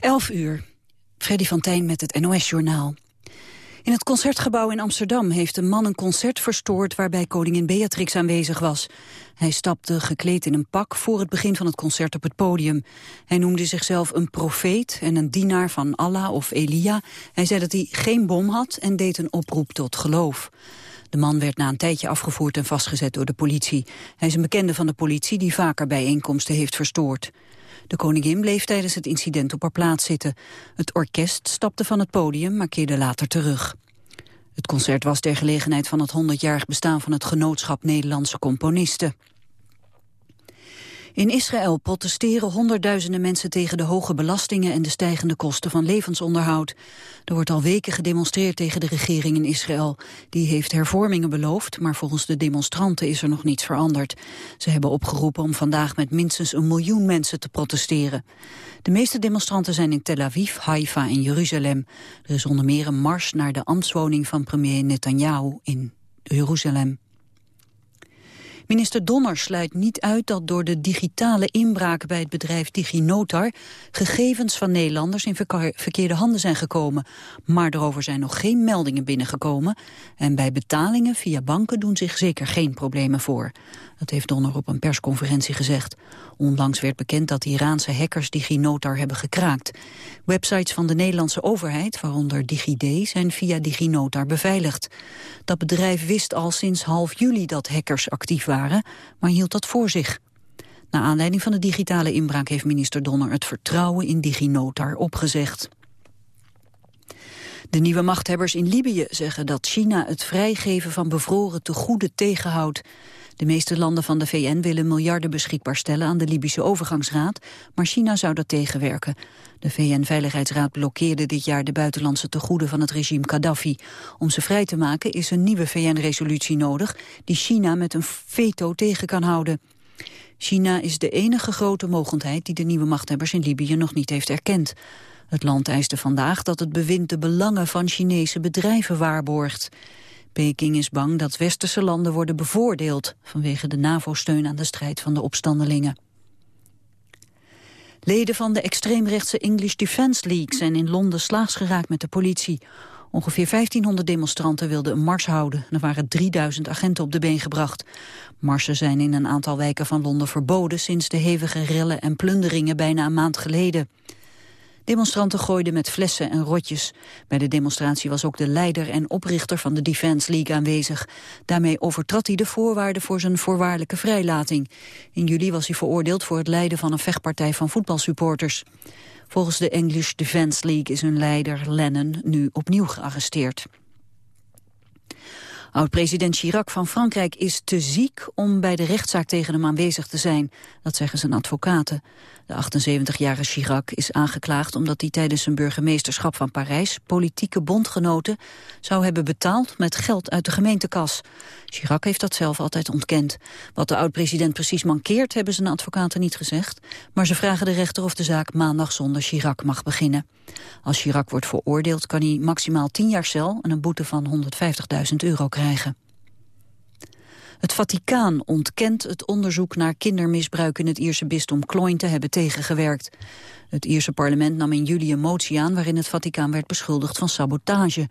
11 uur. Freddy van Tijn met het NOS-journaal. In het Concertgebouw in Amsterdam heeft een man een concert verstoord waarbij koningin Beatrix aanwezig was. Hij stapte gekleed in een pak voor het begin van het concert op het podium. Hij noemde zichzelf een profeet en een dienaar van Allah of Elia. Hij zei dat hij geen bom had en deed een oproep tot geloof. De man werd na een tijdje afgevoerd en vastgezet door de politie. Hij is een bekende van de politie die vaker bijeenkomsten heeft verstoord. De koningin bleef tijdens het incident op haar plaats zitten. Het orkest stapte van het podium, maar keerde later terug. Het concert was ter gelegenheid van het 100-jarig bestaan van het Genootschap Nederlandse Componisten. In Israël protesteren honderdduizenden mensen tegen de hoge belastingen en de stijgende kosten van levensonderhoud. Er wordt al weken gedemonstreerd tegen de regering in Israël. Die heeft hervormingen beloofd, maar volgens de demonstranten is er nog niets veranderd. Ze hebben opgeroepen om vandaag met minstens een miljoen mensen te protesteren. De meeste demonstranten zijn in Tel Aviv, Haifa en Jeruzalem. Er is onder meer een mars naar de ambtswoning van premier Netanyahu in Jeruzalem. Minister Donner sluit niet uit dat door de digitale inbraak bij het bedrijf DigiNotar gegevens van Nederlanders in verkeerde handen zijn gekomen. Maar erover zijn nog geen meldingen binnengekomen en bij betalingen via banken doen zich zeker geen problemen voor. Dat heeft Donner op een persconferentie gezegd. Onlangs werd bekend dat Iraanse hackers DigiNotar hebben gekraakt. Websites van de Nederlandse overheid, waaronder DigiD, zijn via DigiNotar beveiligd. Dat bedrijf wist al sinds half juli dat hackers actief waren, maar hield dat voor zich. Na aanleiding van de digitale inbraak heeft minister Donner het vertrouwen in DigiNotar opgezegd. De nieuwe machthebbers in Libië zeggen dat China het vrijgeven van bevroren tegoeden tegenhoudt. De meeste landen van de VN willen miljarden beschikbaar stellen aan de Libische overgangsraad, maar China zou dat tegenwerken. De VN-veiligheidsraad blokkeerde dit jaar de buitenlandse tegoeden van het regime Gaddafi. Om ze vrij te maken is een nieuwe VN-resolutie nodig die China met een veto tegen kan houden. China is de enige grote mogendheid die de nieuwe machthebbers in Libië nog niet heeft erkend. Het land eiste vandaag dat het bewind de belangen van Chinese bedrijven waarborgt. Peking is bang dat westerse landen worden bevoordeeld... vanwege de NAVO-steun aan de strijd van de opstandelingen. Leden van de extreemrechtse English Defence League zijn in Londen slaags geraakt met de politie. Ongeveer 1500 demonstranten wilden een mars houden. Er waren 3000 agenten op de been gebracht. Marsen zijn in een aantal wijken van Londen verboden... sinds de hevige rellen en plunderingen bijna een maand geleden. Demonstranten gooiden met flessen en rotjes. Bij de demonstratie was ook de leider en oprichter van de Defense League aanwezig. Daarmee overtrad hij de voorwaarden voor zijn voorwaardelijke vrijlating. In juli was hij veroordeeld voor het leiden van een vechtpartij van voetbalsupporters. Volgens de English Defense League is hun leider Lennon nu opnieuw gearresteerd. Oud-president Chirac van Frankrijk is te ziek om bij de rechtszaak tegen hem aanwezig te zijn. Dat zeggen zijn advocaten. De 78-jarige Chirac is aangeklaagd omdat hij tijdens zijn burgemeesterschap van Parijs politieke bondgenoten zou hebben betaald met geld uit de gemeentekas. Chirac heeft dat zelf altijd ontkend. Wat de oud-president precies mankeert hebben zijn advocaten niet gezegd, maar ze vragen de rechter of de zaak maandag zonder Chirac mag beginnen. Als Chirac wordt veroordeeld kan hij maximaal 10 jaar cel en een boete van 150.000 euro krijgen. Het Vaticaan ontkent het onderzoek naar kindermisbruik in het Ierse bisdom Cloyne te hebben tegengewerkt. Het Ierse parlement nam in juli een motie aan waarin het Vaticaan werd beschuldigd van sabotage.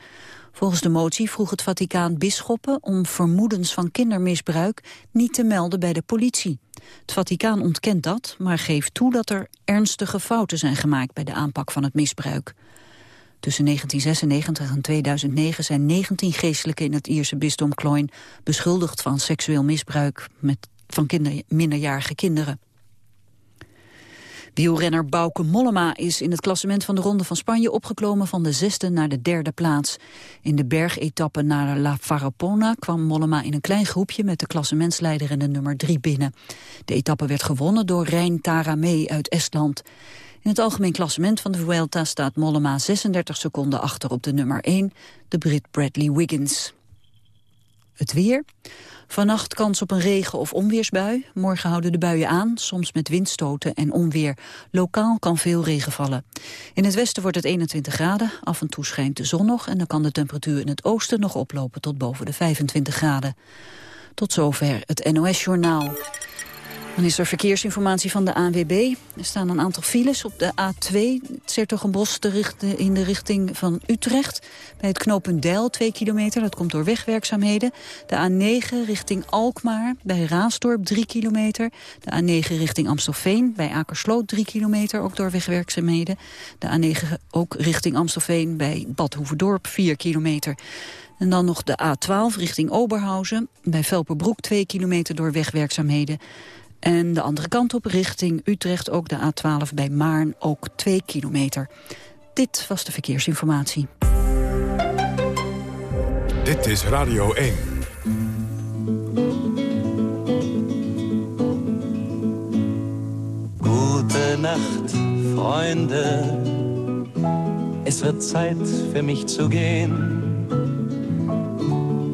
Volgens de motie vroeg het Vaticaan bisschoppen om vermoedens van kindermisbruik niet te melden bij de politie. Het Vaticaan ontkent dat, maar geeft toe dat er ernstige fouten zijn gemaakt bij de aanpak van het misbruik. Tussen 1996 en 2009 zijn 19 geestelijken in het Ierse bisdom Cloyne beschuldigd van seksueel misbruik met, van minderjarige kinderen. Wielrenner Bauke Mollema is in het klassement van de Ronde van Spanje opgeklommen van de zesde naar de derde plaats. In de bergetappe naar La Farapona kwam Mollema in een klein groepje met de klassementsleider en de nummer drie binnen. De etappe werd gewonnen door Rijn Taramee uit Estland. In het algemeen klassement van de Vuelta staat Mollema 36 seconden achter op de nummer 1, de Brit Bradley Wiggins. Het weer. Vannacht kans op een regen- of onweersbui. Morgen houden de buien aan, soms met windstoten en onweer. Lokaal kan veel regen vallen. In het westen wordt het 21 graden, af en toe schijnt de zon nog... en dan kan de temperatuur in het oosten nog oplopen tot boven de 25 graden. Tot zover het NOS-journaal. Dan is er verkeersinformatie van de ANWB. Er staan een aantal files op de A2, Sertogenbos, in de richting van Utrecht. Bij het knooppunt Deil, 2 kilometer, dat komt door wegwerkzaamheden. De A9 richting Alkmaar, bij Raasdorp, 3 kilometer. De A9 richting Amstelveen, bij Akersloot, 3 kilometer, ook door wegwerkzaamheden. De A9 ook richting Amstelveen, bij Bad Hoeverdorp, 4 kilometer. En dan nog de A12 richting Oberhausen, bij Velperbroek, 2 kilometer door wegwerkzaamheden. En de andere kant op richting Utrecht, ook de A12 bij Maarn, ook 2 kilometer. Dit was de verkeersinformatie. Dit is Radio 1. Gute Nacht, Freunde. Es wird Zeit für mich zu gehen.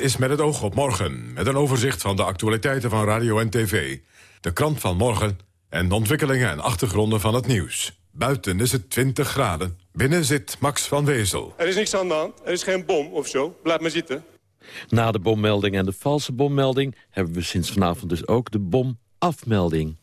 Is met het oog op morgen, met een overzicht van de actualiteiten van radio en tv. De krant van morgen en de ontwikkelingen en achtergronden van het nieuws. Buiten is het 20 graden, binnen zit Max van Wezel. Er is niks aan de hand, er is geen bom of zo, blijf maar zitten. Na de bommelding en de valse bommelding hebben we sinds vanavond dus ook de bomafmelding.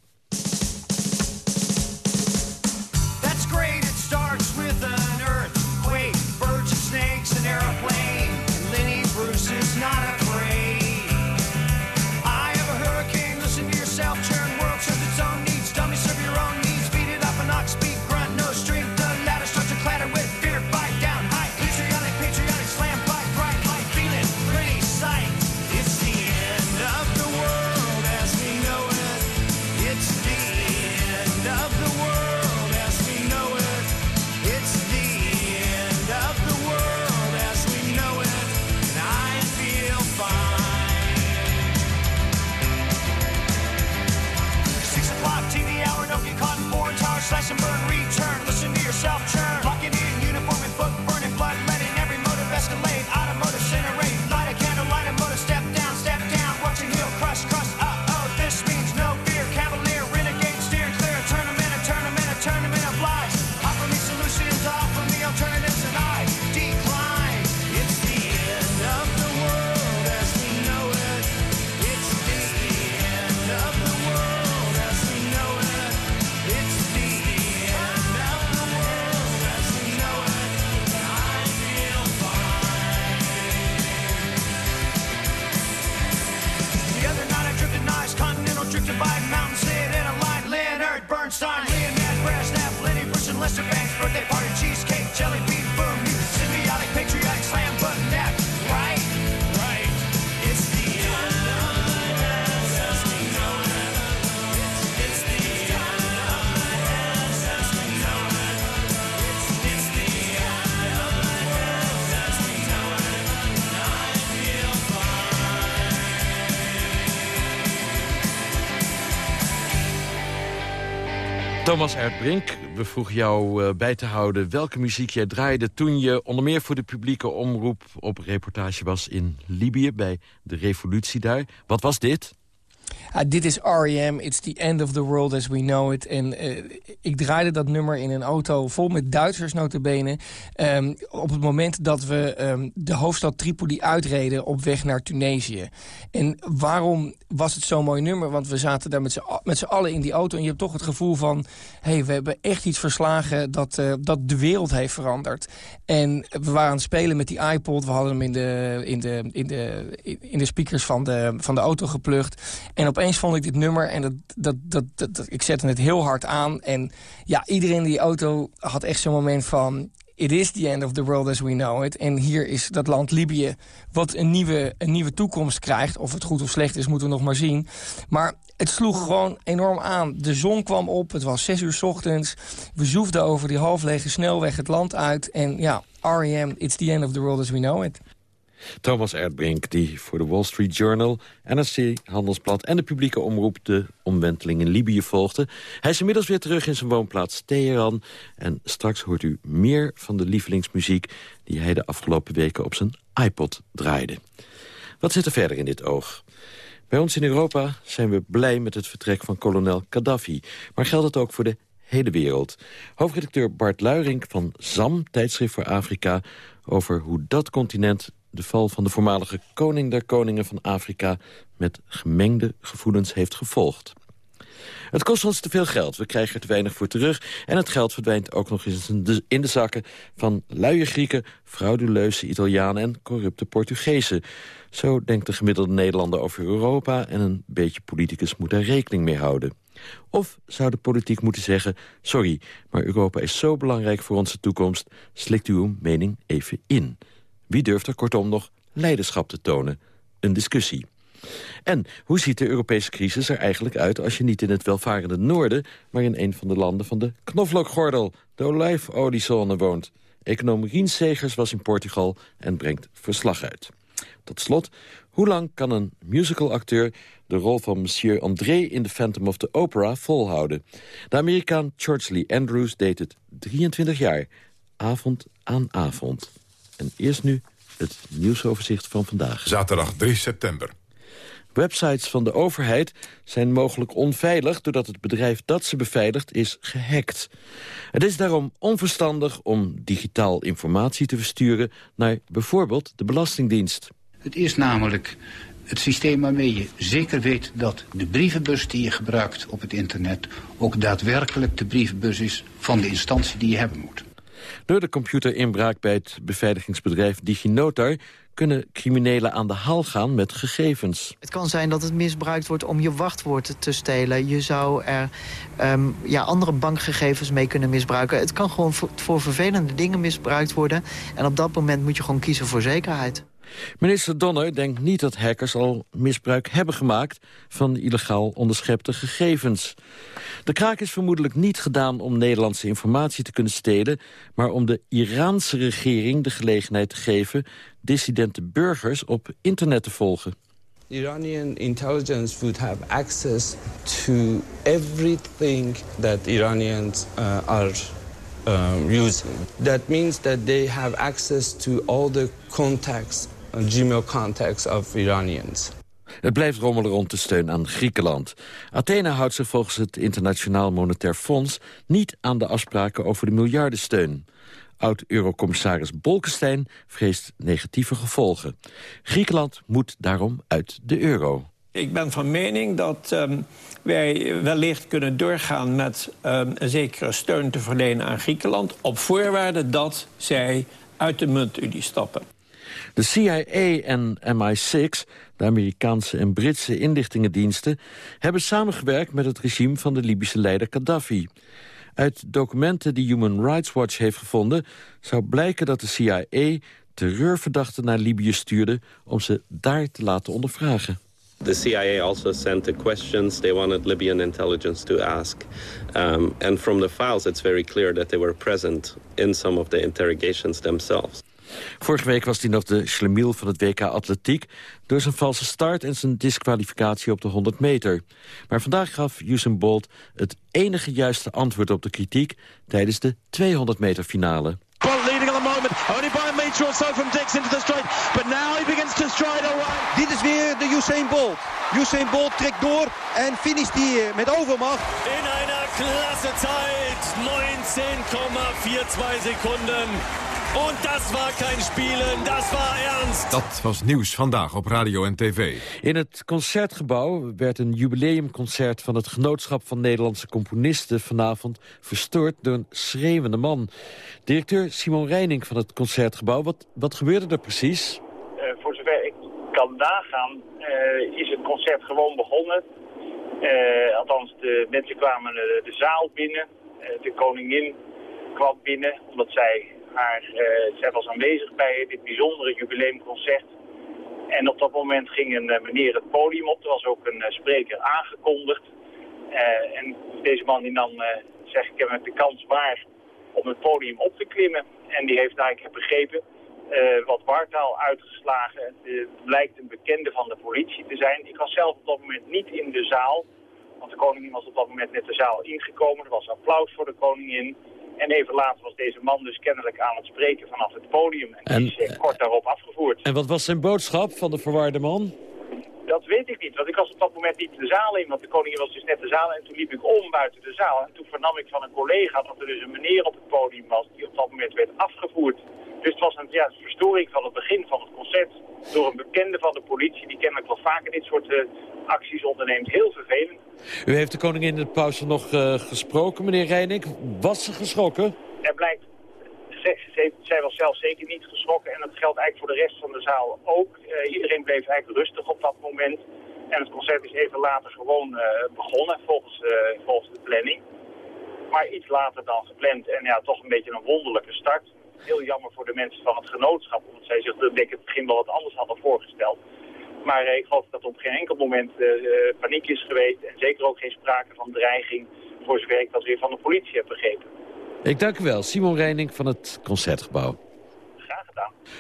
Thomas Erdbrink, we vroegen jou uh, bij te houden welke muziek jij draaide... toen je onder meer voor de publieke omroep op reportage was in Libië... bij de revolutie daar. Wat was dit? Uh, dit is R.E.M. It's the end of the world as we know it. En uh, ik draaide dat nummer in een auto vol met Duitsers notabene. Um, op het moment dat we um, de hoofdstad Tripoli uitreden op weg naar Tunesië. En waarom was het zo'n mooi nummer? Want we zaten daar met z'n allen in die auto. En je hebt toch het gevoel van... hé, hey, we hebben echt iets verslagen dat, uh, dat de wereld heeft veranderd. En we waren aan het spelen met die iPod. We hadden hem in de, in de, in de, in de speakers van de, van de auto geplucht. En opeens vond ik dit nummer en dat, dat, dat, dat, ik zette het heel hard aan. En ja, iedereen in die auto had echt zo'n moment van... It is the end of the world as we know it. En hier is dat land Libië wat een nieuwe, een nieuwe toekomst krijgt. Of het goed of slecht is, moeten we nog maar zien. Maar het sloeg gewoon enorm aan. De zon kwam op, het was zes uur s ochtends. We zoefden over die halflege snelweg het land uit. En ja, R.E.M., it's the end of the world as we know it. Thomas Erdbrink, die voor de Wall Street Journal, NRC Handelsblad en de publieke omroep de omwenteling in Libië volgde. Hij is inmiddels weer terug in zijn woonplaats Teheran. En straks hoort u meer van de lievelingsmuziek die hij de afgelopen weken op zijn iPod draaide. Wat zit er verder in dit oog? Bij ons in Europa zijn we blij met het vertrek van kolonel Gaddafi. Maar geldt het ook voor de hele wereld? Hoofdredacteur Bart Luiring van ZAM, tijdschrift voor Afrika... over hoe dat continent de val van de voormalige koning der koningen van Afrika... met gemengde gevoelens heeft gevolgd. Het kost ons te veel geld, we krijgen er te weinig voor terug... en het geld verdwijnt ook nog eens in de zakken van luie Grieken... frauduleuze Italianen en corrupte Portugezen. Zo denkt de gemiddelde Nederlander over Europa... en een beetje politicus moet daar rekening mee houden. Of zou de politiek moeten zeggen... sorry, maar Europa is zo belangrijk voor onze toekomst... slikt uw mening even in. Wie durft er kortom nog leiderschap te tonen? Een discussie. En hoe ziet de Europese crisis er eigenlijk uit... als je niet in het welvarende noorden... maar in een van de landen van de knoflookgordel... de olijfoliezone woont? Econoom Rien Segers was in Portugal en brengt verslag uit. Tot slot, hoe lang kan een musicalacteur de rol van Monsieur André in The Phantom of the Opera volhouden? De Amerikaan George Lee Andrews deed het 23 jaar, avond aan avond. En eerst nu het nieuwsoverzicht van vandaag. Zaterdag 3 september. Websites van de overheid zijn mogelijk onveilig... doordat het bedrijf dat ze beveiligt is gehackt. Het is daarom onverstandig om digitaal informatie te versturen... naar bijvoorbeeld de Belastingdienst. Het is namelijk het systeem waarmee je zeker weet dat de brievenbus die je gebruikt op het internet... ook daadwerkelijk de brievenbus is van de instantie die je hebben moet. Door de computerinbraak bij het beveiligingsbedrijf DigiNotar kunnen criminelen aan de haal gaan met gegevens. Het kan zijn dat het misbruikt wordt om je wachtwoord te stelen. Je zou er um, ja, andere bankgegevens mee kunnen misbruiken. Het kan gewoon voor vervelende dingen misbruikt worden. En op dat moment moet je gewoon kiezen voor zekerheid. Minister Donner denkt niet dat hackers al misbruik hebben gemaakt... van illegaal onderschepte gegevens. De kraak is vermoedelijk niet gedaan om Nederlandse informatie te kunnen stelen... maar om de Iraanse regering de gelegenheid te geven... dissidente burgers op internet te volgen. Iranian intelligence would have access to everything that Iranians uh, are um, using. That means that they have access to all the contacts Gmail-contacts of Iranians. Het blijft rommelen rond de steun aan Griekenland. Athene houdt zich volgens het Internationaal Monetair Fonds... niet aan de afspraken over de miljardensteun. Oud-eurocommissaris Bolkestein vreest negatieve gevolgen. Griekenland moet daarom uit de euro. Ik ben van mening dat um, wij wellicht kunnen doorgaan met um, een zekere steun te verlenen aan Griekenland... op voorwaarde dat zij uit de muntunie stappen. De CIA en MI6, de Amerikaanse en Britse inlichtingendiensten... hebben samengewerkt met het regime van de Libische leider Gaddafi. Uit documenten die Human Rights Watch heeft gevonden... zou blijken dat de CIA terreurverdachten naar Libië stuurde... om ze daar te laten ondervragen. The CIA also sent the questions they wanted Libyan intelligence to ask. Um, and from the files, it's very clear that they were present in some of the interrogations themselves. Vorige week was hij nog de schlemiel van het WK Atletiek... door zijn valse start en zijn disqualificatie op de 100 meter. Maar vandaag gaf Usain Bolt het enige juiste antwoord op de kritiek... tijdens de 200 meter finale. Bolt leading the moment, only by a meter or so from Dix into the straight. But now he begins to stride away. Dit is weer de Usain Bolt. Usain Bolt trekt door en finisht hier met overmacht. In einer klasse tijd, 19,42 seconden. En dat was geen spelen, dat was ernst. Dat was nieuws vandaag op radio en tv. In het Concertgebouw werd een jubileumconcert... van het Genootschap van Nederlandse Componisten vanavond... verstoord door een schreeuwende man. Directeur Simon Reining van het Concertgebouw, wat, wat gebeurde er precies? Uh, voor zover ik kan nagaan, uh, is het concert gewoon begonnen. Uh, althans, de mensen kwamen de, de zaal binnen. de koningin kwam binnen, omdat zij haar, uh, zij was aanwezig bij dit bijzondere jubileumconcert. En op dat moment ging een uh, meneer het podium op. Er was ook een uh, spreker aangekondigd. en deze man die nam, zeg ik de kans waar om het podium op te klimmen. En die heeft, naar ik heb begrepen, eh, wat wartaal uitgeslagen. Het eh, blijkt een bekende van de politie te zijn. Ik was zelf op dat moment niet in de zaal. Want de koningin was op dat moment net de zaal ingekomen. Er was applaus voor de koningin. En even later was deze man dus kennelijk aan het spreken vanaf het podium. En, En- die is eh, kort daarop afgevoerd. En wat was zijn boodschap van de verwarde man? Dat weet ik niet, want ik was op dat moment niet de zaal in, want de koningin was dus net de zaal en toen liep ik om buiten de zaal. En toen vernam ik van een collega dat er dus een meneer op het podium was die op dat moment werd afgevoerd. Dus het was een ja, verstoring van het begin van het concert door een bekende van de politie die kennelijk wel vaker dit soort eh, acties onderneemt. Heel vervelend. U heeft de koningin in de pauze nog eh, gesproken, meneer Reining. Was ze geschrokken? Er blijkt, zij was zelf zeker niet geschrokken en dat geldt eigenlijk voor de rest van de zaal ook. Eh, iedereen bleef eigenlijk rustig op dat moment. En het concert is even later gewoon eh, begonnen volgens, eh, volgens de planning. Maar iets later dan gepland en ja, toch een beetje een wonderlijke start. Heel jammer voor de mensen van het genootschap, omdat zij zich denk ik het begin wel wat anders hadden voorgesteld. Maar eh, ik geloof dat op geen enkel moment paniek is geweest en zeker ook geen sprake van dreiging, voor zover ik dat weer van de politie heb begrepen. Ik dank u wel. Simon Reining van het Concertgebouw.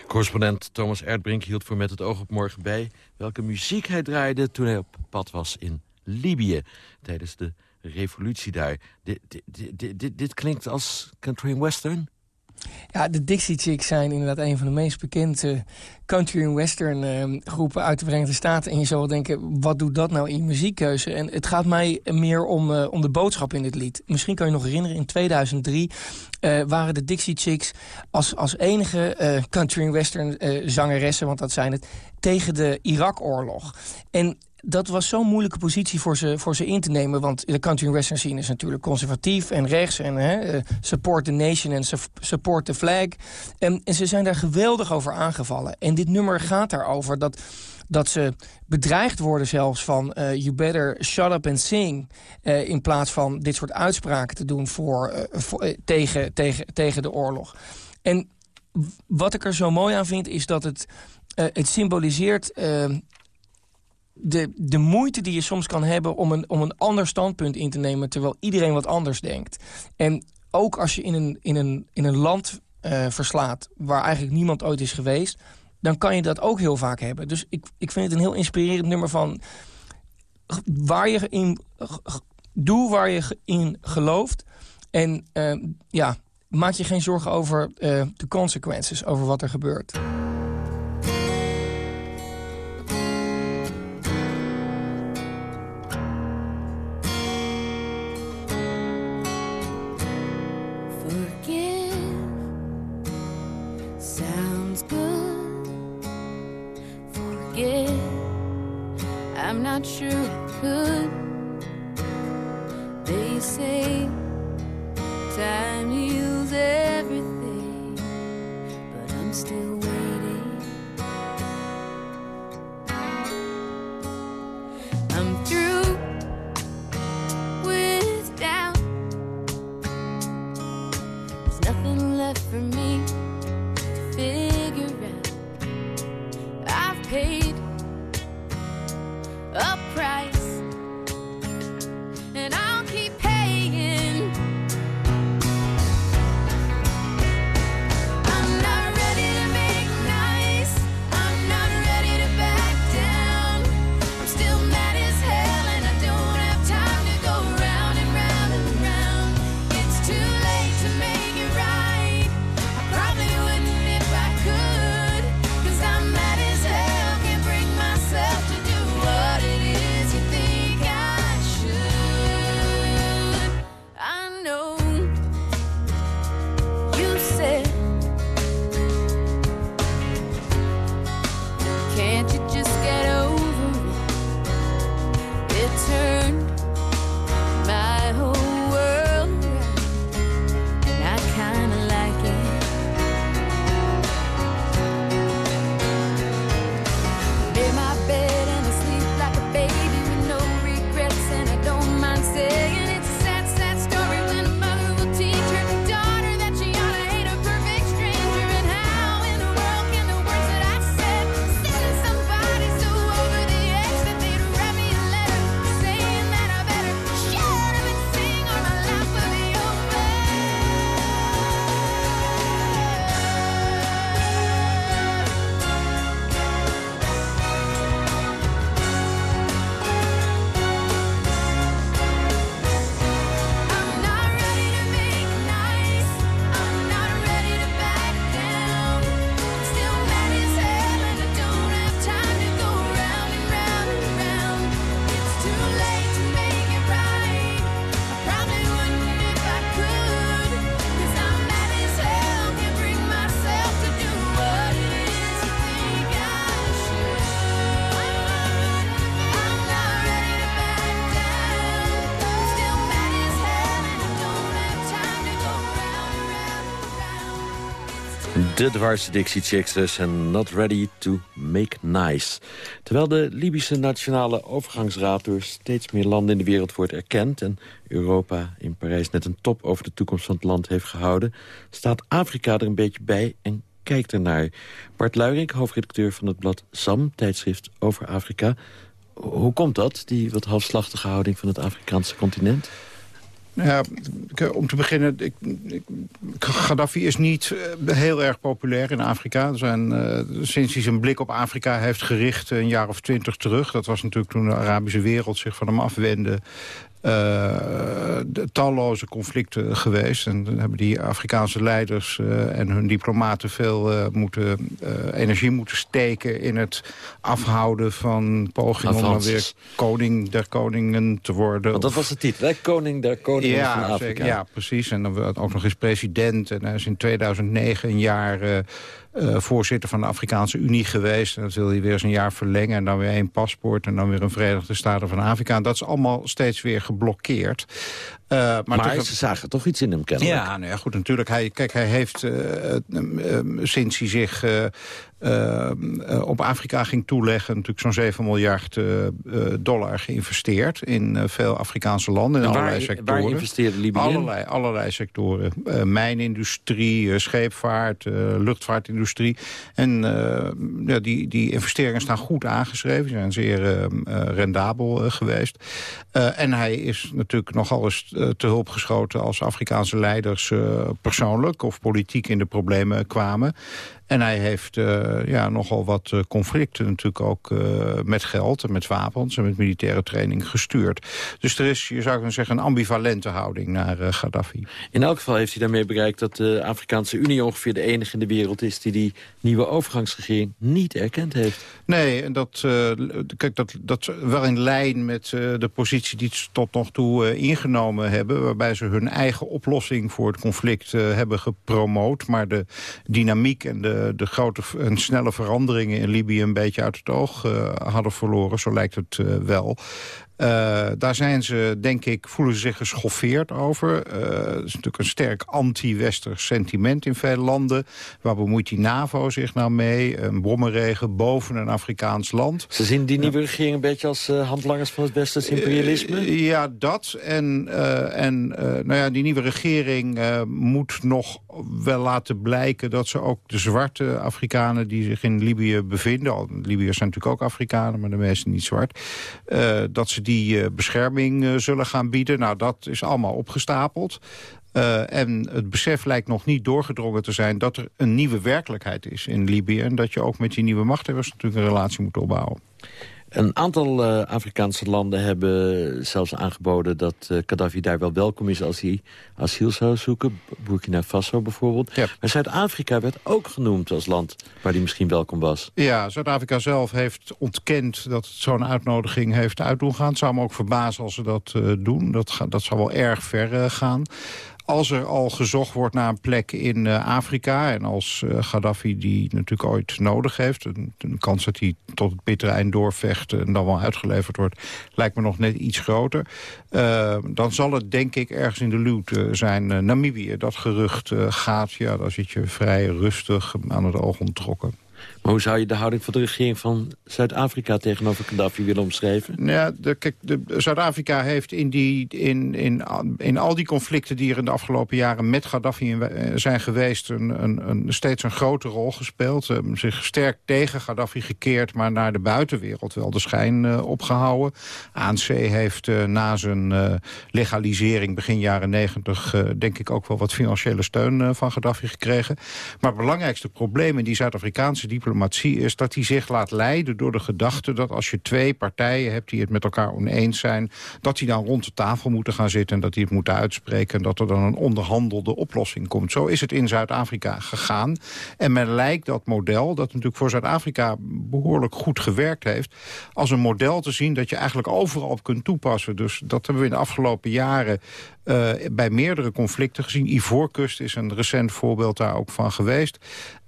Correspondent Thomas Erdbrink hield voor Met het oog op morgen bij... welke muziek hij draaide toen hij op pad was in Libië... tijdens de revolutie daar. Dit, dit, klinkt als country western? Ja, de Dixie Chicks zijn inderdaad een van de meest bekende country en western eh, groepen uit de Verenigde Staten. En je zou wel denken, wat doet dat nou in muziekkeuze? En het gaat mij meer om, eh, om de boodschap in dit lied. Misschien kan je nog herinneren, in 2003 eh, waren de Dixie Chicks als, als enige eh, country en western zangeressen, want dat zijn het, tegen de Irak-oorlog. En dat was zo'n moeilijke positie voor ze, voor ze in te nemen. Want de country western scene is natuurlijk conservatief en rechts. En hè, eh, support the nation en su- support the flag. En, en ze zijn daar geweldig over aangevallen. En dit nummer gaat daarover dat, dat ze bedreigd worden zelfs van... eh, you better shut up and sing. eh, in plaats van dit soort uitspraken te doen voor, tegen, tegen, tegen de oorlog. En wat ik er zo mooi aan vind is dat het, het symboliseert... eh, de, de moeite die je soms kan hebben om een, om een ander standpunt in te nemen... terwijl iedereen wat anders denkt. En ook als je in een, in een, in een land eh, verslaat waar eigenlijk niemand ooit is geweest... dan kan je dat ook heel vaak hebben. Dus ik, ik vind het een heel inspirerend nummer van... waar je in... doe waar je in gelooft. En eh, ja, maak je geen zorgen over eh, de consequences, over wat er gebeurt. De dwarse Dixie Chicks dus en Not Ready to Make Nice. Terwijl de Libische Nationale Overgangsraad... door steeds meer landen in de wereld wordt erkend... en Europa in Parijs net een top over de toekomst van het land heeft gehouden... staat Afrika er een beetje bij en kijkt ernaar. Bart Luiring, hoofdredacteur van het blad SAM, tijdschrift over Afrika. Hoe komt dat, die wat halfslachtige houding van het Afrikaanse continent? Ja, om te beginnen, ik, Gaddafi is niet eh, heel erg populair in Afrika. Zijn, uh, sinds hij zijn blik op Afrika heeft gericht een jaar of twintig terug... dat was natuurlijk toen de Arabische wereld zich van hem afwendde... Uh, talloze conflicten geweest. En dan hebben die Afrikaanse leiders uh, en hun diplomaten veel uh, moeten, energie moeten steken... in het afhouden van pogingen om dan weer koning der koningen te worden. Want dat was de titel, hè? Koning der koningen ja, van Afrika. ja, precies. En dan ook nog eens president. En hij is in 2009 een jaar uh, voorzitter van de Afrikaanse Unie geweest. En dat wil hij weer eens een jaar verlengen. En dan weer één paspoort. En dan weer een Verenigde Staten van Afrika. Dat is allemaal steeds weer geblokkeerd. Uh, maar, maar ze zagen toch iets in hem kennen. Ja, nou ja, goed, natuurlijk. Hij, kijk, hij heeft uh, sinds hij zich uh, op Afrika ging toeleggen... natuurlijk zo'n 7 miljard dollar geïnvesteerd... in veel Afrikaanse landen, in en allerlei waar, sectoren. Waar investeerde Libië allerlei, allerlei sectoren. mijnindustrie, scheepvaart, luchtvaartindustrie. En ja, die, die investeringen staan goed aangeschreven. zijn zeer rendabel geweest. en hij is natuurlijk nogal eens te hulp geschoten... als Afrikaanse leiders persoonlijk of politiek in de problemen kwamen. En hij heeft uh, ja, nogal wat uh, conflicten natuurlijk ook uh, met geld en met wapens en met militaire training gestuurd. Dus er is, je zou kunnen zeggen, een ambivalente houding naar Gaddafi. In elk geval heeft hij daarmee bereikt dat de Afrikaanse Unie ongeveer de enige in de wereld is die die nieuwe overgangsregering niet erkend heeft. Nee, en dat, kijk, dat, dat wel in lijn met de positie die ze tot nog toe ingenomen hebben, waarbij ze hun eigen oplossing voor het conflict hebben gepromoot, maar de dynamiek en de de grote en snelle veranderingen in Libië een beetje uit het oog uh, hadden verloren. Zo lijkt het uh, wel. Uh, daar zijn ze, denk ik, voelen ze zich geschoffeerd over. Uh, is natuurlijk een sterk anti-westers sentiment in veel landen. Waar bemoeit die NAVO zich nou mee? Een bommenregen boven een Afrikaans land. Ze zien die nieuwe regering een beetje als uh, handlangers van het westers imperialisme? ja, dat. En, en nou ja, die nieuwe regering moet nog wel laten blijken... dat ze ook de zwarte Afrikanen die zich in Libië bevinden... Al, Libiërs zijn natuurlijk ook Afrikanen, maar de meeste niet zwart... dat ze die uh, bescherming uh, zullen gaan bieden. Nou, dat is allemaal opgestapeld. Uh, en het besef lijkt nog niet doorgedrongen te zijn... dat er een nieuwe werkelijkheid is in Libië... en dat je ook met die nieuwe machthebbers natuurlijk een relatie moet opbouwen. Een aantal uh, Afrikaanse landen hebben zelfs aangeboden... dat uh, Gaddafi daar wel welkom is als hij asiel zou zoeken. Burkina Faso bijvoorbeeld. Ja. Maar Zuid-Afrika werd ook genoemd als land waar hij misschien welkom was. Ja, Zuid-Afrika zelf heeft ontkend dat het zo'n uitnodiging heeft uitdoen gaan. Het zou me ook verbazen als ze dat uh, doen. Dat, ga, dat zou wel erg ver gaan als er al gezocht wordt naar een plek in uh, Afrika... en als uh, Gaddafi die natuurlijk ooit nodig heeft... Een, kans dat hij tot het bittere eind doorvecht en dan wel uitgeleverd wordt... lijkt me nog net iets groter. Uh, dan zal het denk ik ergens in de luwte zijn Namibië. Dat gerucht gaat, ja, daar zit je vrij rustig aan het oog onttrokken. Maar hoe zou je de houding van de regering van Zuid-Afrika tegenover Gaddafi willen omschrijven? Ja, de, kijk, Zuid-Afrika heeft in, die, in, in, in al die conflicten die er in de afgelopen jaren met Gaddafi zijn geweest... een, een, een steeds een grote rol gespeeld. Um, zich sterk tegen Gaddafi gekeerd, maar naar de buitenwereld wel de schijn uh, opgehouden. ANC heeft uh, na zijn legalisering begin jaren negentig... denk ik ook wel wat financiële steun van Gaddafi gekregen. Maar het belangrijkste probleem in die Zuid-Afrikaanse diplomatie is dat hij zich laat leiden door de gedachte dat als je twee partijen hebt die het met elkaar oneens zijn, dat die dan rond de tafel moeten gaan zitten en dat die het moeten uitspreken en dat er dan een onderhandelde oplossing komt. Zo is het in Zuid-Afrika gegaan. En men lijkt dat model, dat natuurlijk voor Zuid-Afrika behoorlijk goed gewerkt heeft, als een model te zien dat je eigenlijk overal op kunt toepassen. Dus dat hebben we in de afgelopen jaren eh, bij meerdere conflicten gezien. Ivoorkust is een recent voorbeeld daar ook van geweest.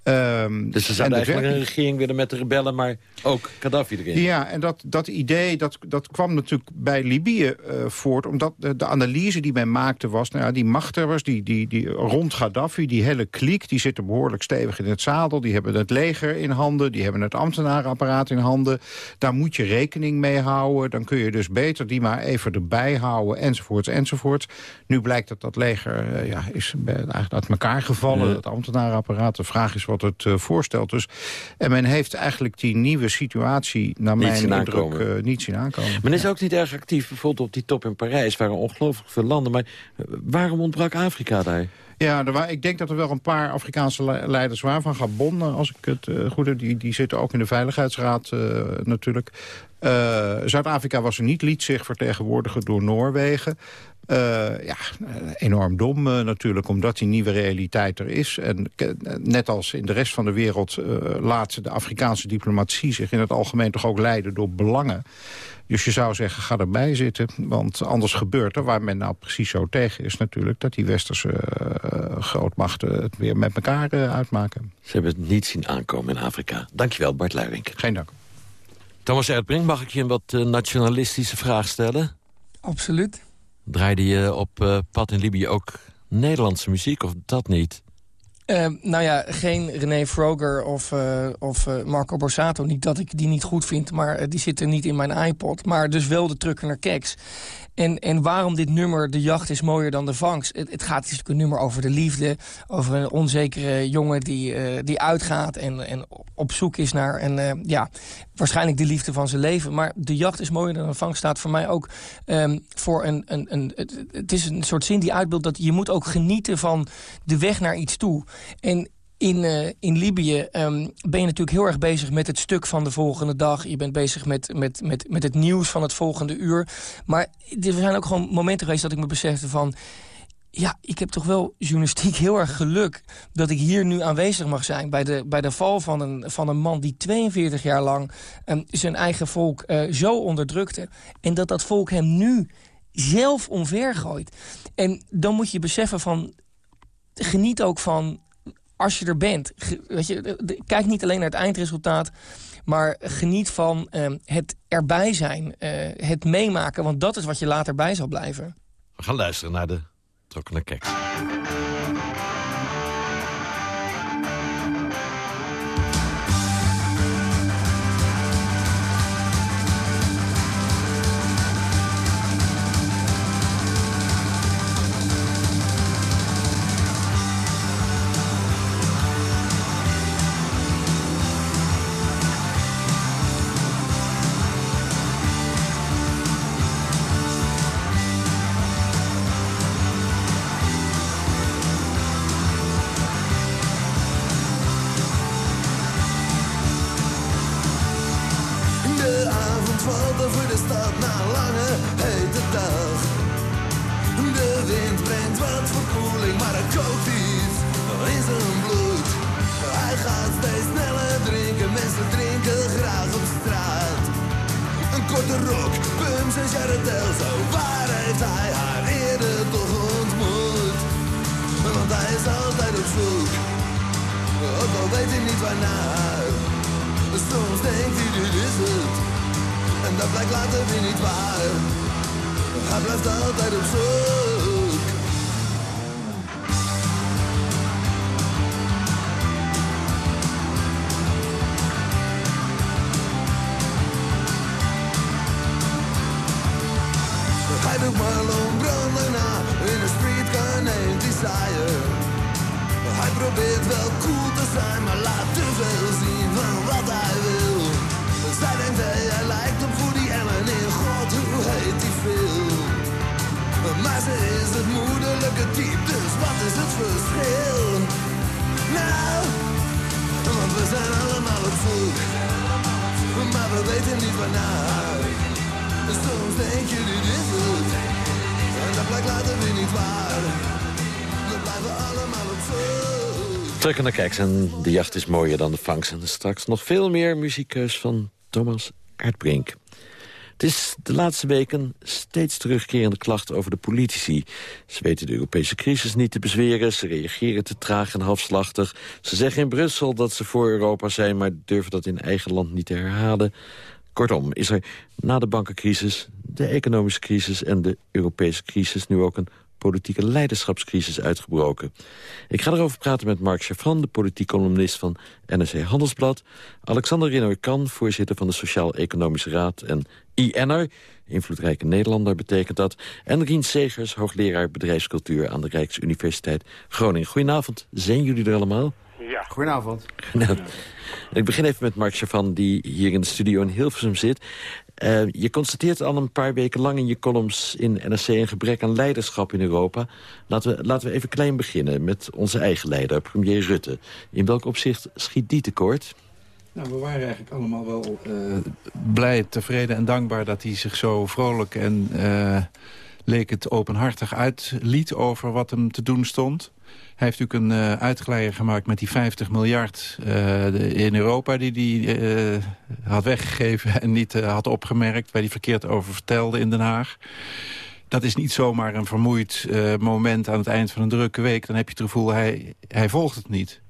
Um, dus ze zouden eigenlijk een regering willen met de rebellen, maar ook Gaddafi erin. Ja, en dat, dat idee dat, dat kwam natuurlijk bij Libië uh, voort... omdat de, de, analyse die men maakte was... Nou ja, die machthebbers die, die, die, rond Gaddafi, die hele kliek... die zitten behoorlijk stevig in het zadel. Die hebben het leger in handen, die hebben het ambtenarenapparaat in handen. Daar moet je rekening mee houden. Dan kun je dus beter die maar even erbij houden, enzovoorts, enzovoorts. Nu blijkt dat dat leger uh, ja, is eigenlijk uit elkaar gevallen. Het ambtenarenapparaat, de vraag is wat het uh, voorstelt. Dus, en men heeft eigenlijk die nieuwe situatie, naar niet mijn indruk, uh, niet zien aankomen. Men is ook niet erg actief, bijvoorbeeld op die top in Parijs... waren ongelooflijk veel landen. Maar waarom ontbrak Afrika daar? Ja, er waren, ik denk dat er wel een paar Afrikaanse leiders waren. Van Gabon, als ik het uh, goed heb. Die, die zitten ook in de Veiligheidsraad uh, natuurlijk. Uh, Zuid-Afrika was er niet, liet zich vertegenwoordigen door Noorwegen. Uh, ja, enorm dom uh, natuurlijk, omdat die nieuwe realiteit er is. En net als in de rest van de wereld laat de Afrikaanse diplomatie zich in het algemeen toch ook leiden door belangen. Dus je zou zeggen, ga erbij zitten. Want anders gebeurt er, waar men nou precies zo tegen is natuurlijk... dat die westerse grootmachten het weer met elkaar uitmaken. Ze hebben het niet zien aankomen in Afrika. Dankjewel, Bart Luijink. Geen dank. Thomas Erdbrink, mag ik je een wat uh, nationalistische vraag stellen? Absoluut. Draaide je op pad in Libië ook Nederlandse muziek, of dat niet? Uh, nou ja, geen René Froger of, uh, of uh, Marco Borsato. Niet dat ik die niet goed vind, maar die zitten niet in mijn iPod. Maar dus wel de trucker naar keks. En, en waarom dit nummer, de jacht is mooier dan de vangst? Het, het gaat natuurlijk een nummer over de liefde. Over een onzekere jongen die, die uitgaat en, en op zoek is naar... uh, ja, waarschijnlijk de liefde van zijn leven. Maar de jacht is mooier dan de vangst staat voor mij ook um, voor een... een, een het, het is een soort zin die uitbeeldt dat je moet ook genieten van de weg naar iets toe. En in, uh, in Libië um, ben je natuurlijk heel erg bezig met het stuk van de volgende dag. Je bent bezig met, met, met, met het nieuws van het volgende uur. Maar er zijn ook gewoon momenten geweest dat ik me besefte van... ja, ik heb toch wel journalistiek heel erg geluk... dat ik hier nu aanwezig mag zijn bij de, bij de val van een, van een man... die 42 jaar lang um, zijn eigen volk uh, zo onderdrukte. En dat dat volk hem nu zelf omvergooit. En dan moet je beseffen van... geniet ook van als je er bent. Weet je, kijk niet alleen naar het eindresultaat... maar geniet van uh, het erbij zijn, uh, het meemaken... want dat is wat je later bij zal blijven. We gaan luisteren naar de trokkene keks. Terug naar kijks en de jacht is mooier dan de vangst. En straks nog veel meer muziekkeus van Thomas Erdbrink. Het is de laatste weken steeds terugkerende klacht over de politici. Ze weten de Europese crisis niet te bezweren, ze reageren te traag en halfslachtig. Ze zeggen in Brussel dat ze voor Europa zijn, maar durven dat in eigen land niet te herhalen. Kortom, is er na de bankencrisis, de economische crisis en de Europese crisis nu ook een politieke leiderschapscrisis uitgebroken. Ik ga erover praten met Mark Chaffran, de politiek columnist van NRC Handelsblad... Alexander Rinoy-Kan, voorzitter van de Sociaal-Economische Raad... en INR, invloedrijke Nederlander betekent dat... en Rien Segers, hoogleraar bedrijfscultuur aan de Rijksuniversiteit Groningen. Goedenavond, zijn jullie er allemaal? Ja. Goedenavond. Ik begin even met Mark Chavan, die hier in de studio in Hilversum zit. Uh, je constateert al een paar weken lang in je columns in NRC... een gebrek aan leiderschap in Europa. Laten we, laten we even klein beginnen met onze eigen leider, premier Rutte. In welk opzicht schiet die tekort? Nou, we waren eigenlijk allemaal wel uh, blij, tevreden en dankbaar... dat hij zich zo vrolijk en uh, leek het openhartig uitliet over wat hem te doen stond. Hij heeft natuurlijk een uh, gemaakt met die 50 miljard uh, in Europa... die hij uh, had weggegeven en niet had opgemerkt... waar hij verkeerd over vertelde in Den Haag. Dat is niet zomaar een vermoeid moment aan het eind van een drukke week. Dan heb je het gevoel, hij, hij volgt het niet.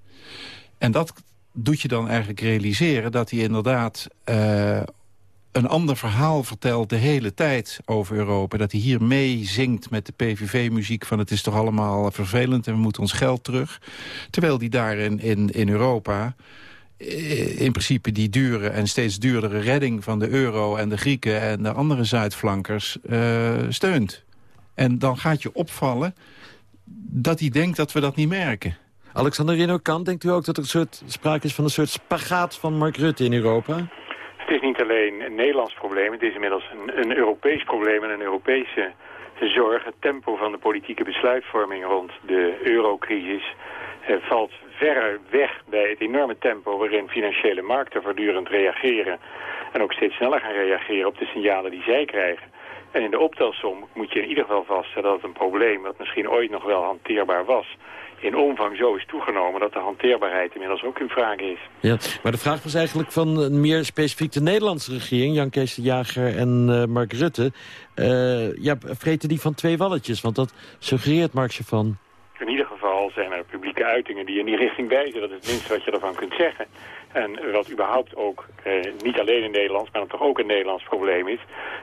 En dat doet je dan eigenlijk realiseren dat hij inderdaad een ander verhaal vertelt de hele tijd over Europa. Dat hij hier meezingt met de PVV-muziek van het is toch allemaal vervelend... en we moeten ons geld terug. Terwijl hij daar in, in, Europa eh, in principe die dure en steeds duurdere redding van de euro... en de Grieken en de andere Zuidflankers uh, steunt. En dan gaat je opvallen dat hij denkt dat we dat niet merken. Alexander Rino-Kant, denkt u ook dat er een soort sprake is van een soort spagaat van Mark Rutte in Europa? Het is niet alleen een Nederlands probleem, het is inmiddels een, Europees probleem en een Europese zorg. Het tempo van de politieke besluitvorming rond de eurocrisis eh, valt verre weg bij het enorme tempo waarin financiële markten voortdurend reageren. En ook steeds sneller gaan reageren op de signalen die zij krijgen. En in de optelsom moet je in ieder geval vaststellen dat het een probleem dat misschien ooit nog wel hanteerbaar was, in omvang zo is toegenomen dat de hanteerbaarheid inmiddels ook in vraag is. Ja, maar de vraag was eigenlijk van eh, meer specifiek de Nederlandse regering, Jan Kees de Jager en uh, Mark Rutte. Uh, ja, vreten die van twee walletjes, want dat suggereert Mark van. In ieder geval zijn er publieke uitingen die in die richting wijzen. Dat is het minste wat je ervan kunt zeggen. En wat überhaupt ook, eh, niet alleen in Nederlands, maar toch ook een Nederlands probleem is...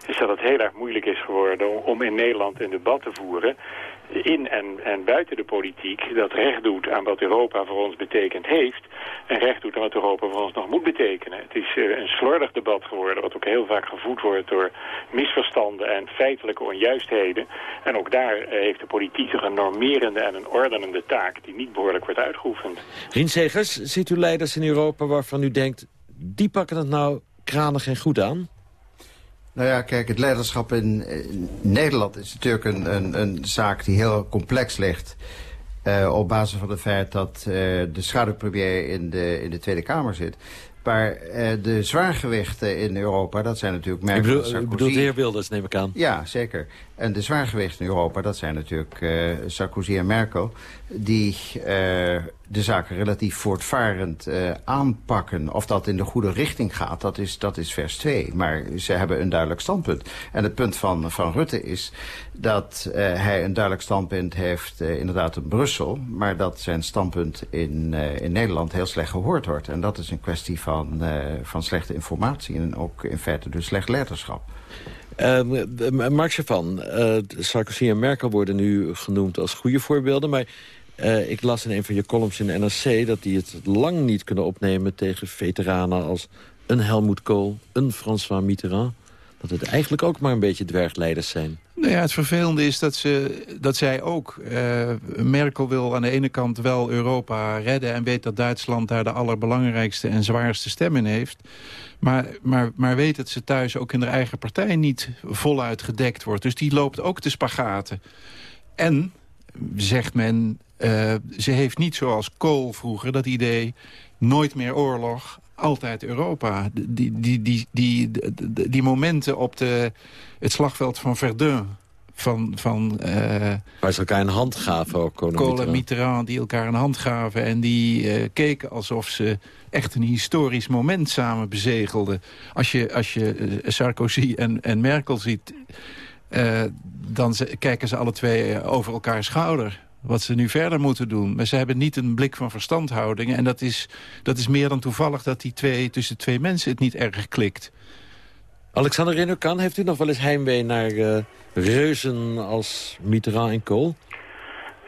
is dat het heel erg moeilijk is geworden om in Nederland een debat te voeren in en, en buiten de politiek dat recht doet aan wat Europa voor ons betekend heeft... en recht doet aan wat Europa voor ons nog moet betekenen. Het is uh, een slordig debat geworden, wat ook heel vaak gevoed wordt door misverstanden en feitelijke onjuistheden. En ook daar uh, heeft de politiek een normerende en een ordenende taak die niet behoorlijk wordt uitgeoefend. Rien Segers, ziet u leiders in Europa waarvan u denkt, die pakken het nou kranig en goed aan? Nou ja, kijk, het leiderschap in, Nederland is natuurlijk een, een, een, zaak die heel complex ligt. Uh, op basis van het feit dat uh, de schaduwpremier in de, in de Tweede Kamer zit. Maar uh, de zwaargewichten in Europa, dat zijn natuurlijk Merkel en Sarkozy. Ik bedoel de heer Wilders, neem ik aan. Ja, zeker. En de zwaargewichten in Europa, dat zijn natuurlijk Sarkozy en Merkel... die uh, de zaken relatief voortvarend uh, aanpakken. Of dat in de goede richting gaat, dat is, dat is vers 2. Maar ze hebben een duidelijk standpunt. En het punt van, van Rutte is dat hij een duidelijk standpunt heeft... inderdaad in Brussel, maar dat zijn standpunt in, in Nederland heel slecht gehoord wordt. En dat is een kwestie van, van slechte informatie en ook in feite dus slecht leiderschap. Uh, Mark van, uh, Sarkozy en Merkel worden nu genoemd als goede voorbeelden... maar uh, ik las in een van je columns in NRC dat die het lang niet kunnen opnemen... tegen veteranen als een Helmoet Kool, een François Mitterrand... dat het eigenlijk ook maar een beetje dwergleiders zijn. Nou ja, het vervelende is dat, ze, dat zij ook... Uh, Merkel wil aan de ene kant wel Europa redden... en weet dat Duitsland daar de allerbelangrijkste en zwaarste stem in heeft. Maar, maar, maar weet dat ze thuis ook in haar eigen partij niet voluit gedekt wordt. Dus die loopt ook te spagaten. En, zegt men, uh, ze heeft niet zoals Kool vroeger dat idee... nooit meer oorlog, altijd Europa. Die, die, die, die, die, die momenten op de, het slagveld van Verdun van... van uh, Waar ze elkaar een hand gaven ook. Kool en Mitterrand die elkaar een hand gaven. En die uh, keken alsof ze echt een historisch moment samen bezegelden. Als je, als je Sarkozy en, en Merkel ziet... dan ze, kijken ze alle twee over elkaar schouder wat ze nu verder moeten doen. Maar ze hebben niet een blik van verstandhouding. En dat is, dat is meer dan toevallig dat die twee, tussen twee mensen het niet erg klikt. Alexander Renokan, heeft u nog wel eens heimwee naar uh, reuzen als Mitterrand en Kool?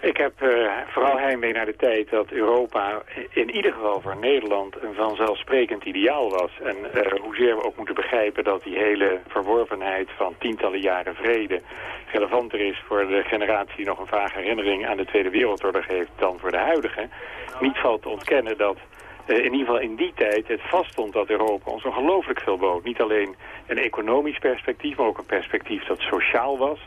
Ik heb uh, vooral heimwee naar de tijd dat Europa in ieder geval voor Nederland een vanzelfsprekend ideaal was. En uh, hoezeer we ook moeten begrijpen dat die hele verworvenheid van tientallen jaren vrede relevanter is voor de generatie die nog een vage herinnering aan de Tweede Wereldoorlog heeft dan voor de huidige. Niet valt te ontkennen dat uh, in ieder geval in die tijd het vaststond dat Europa ons ongelooflijk veel bood. Niet alleen een economisch perspectief, maar ook een perspectief dat sociaal was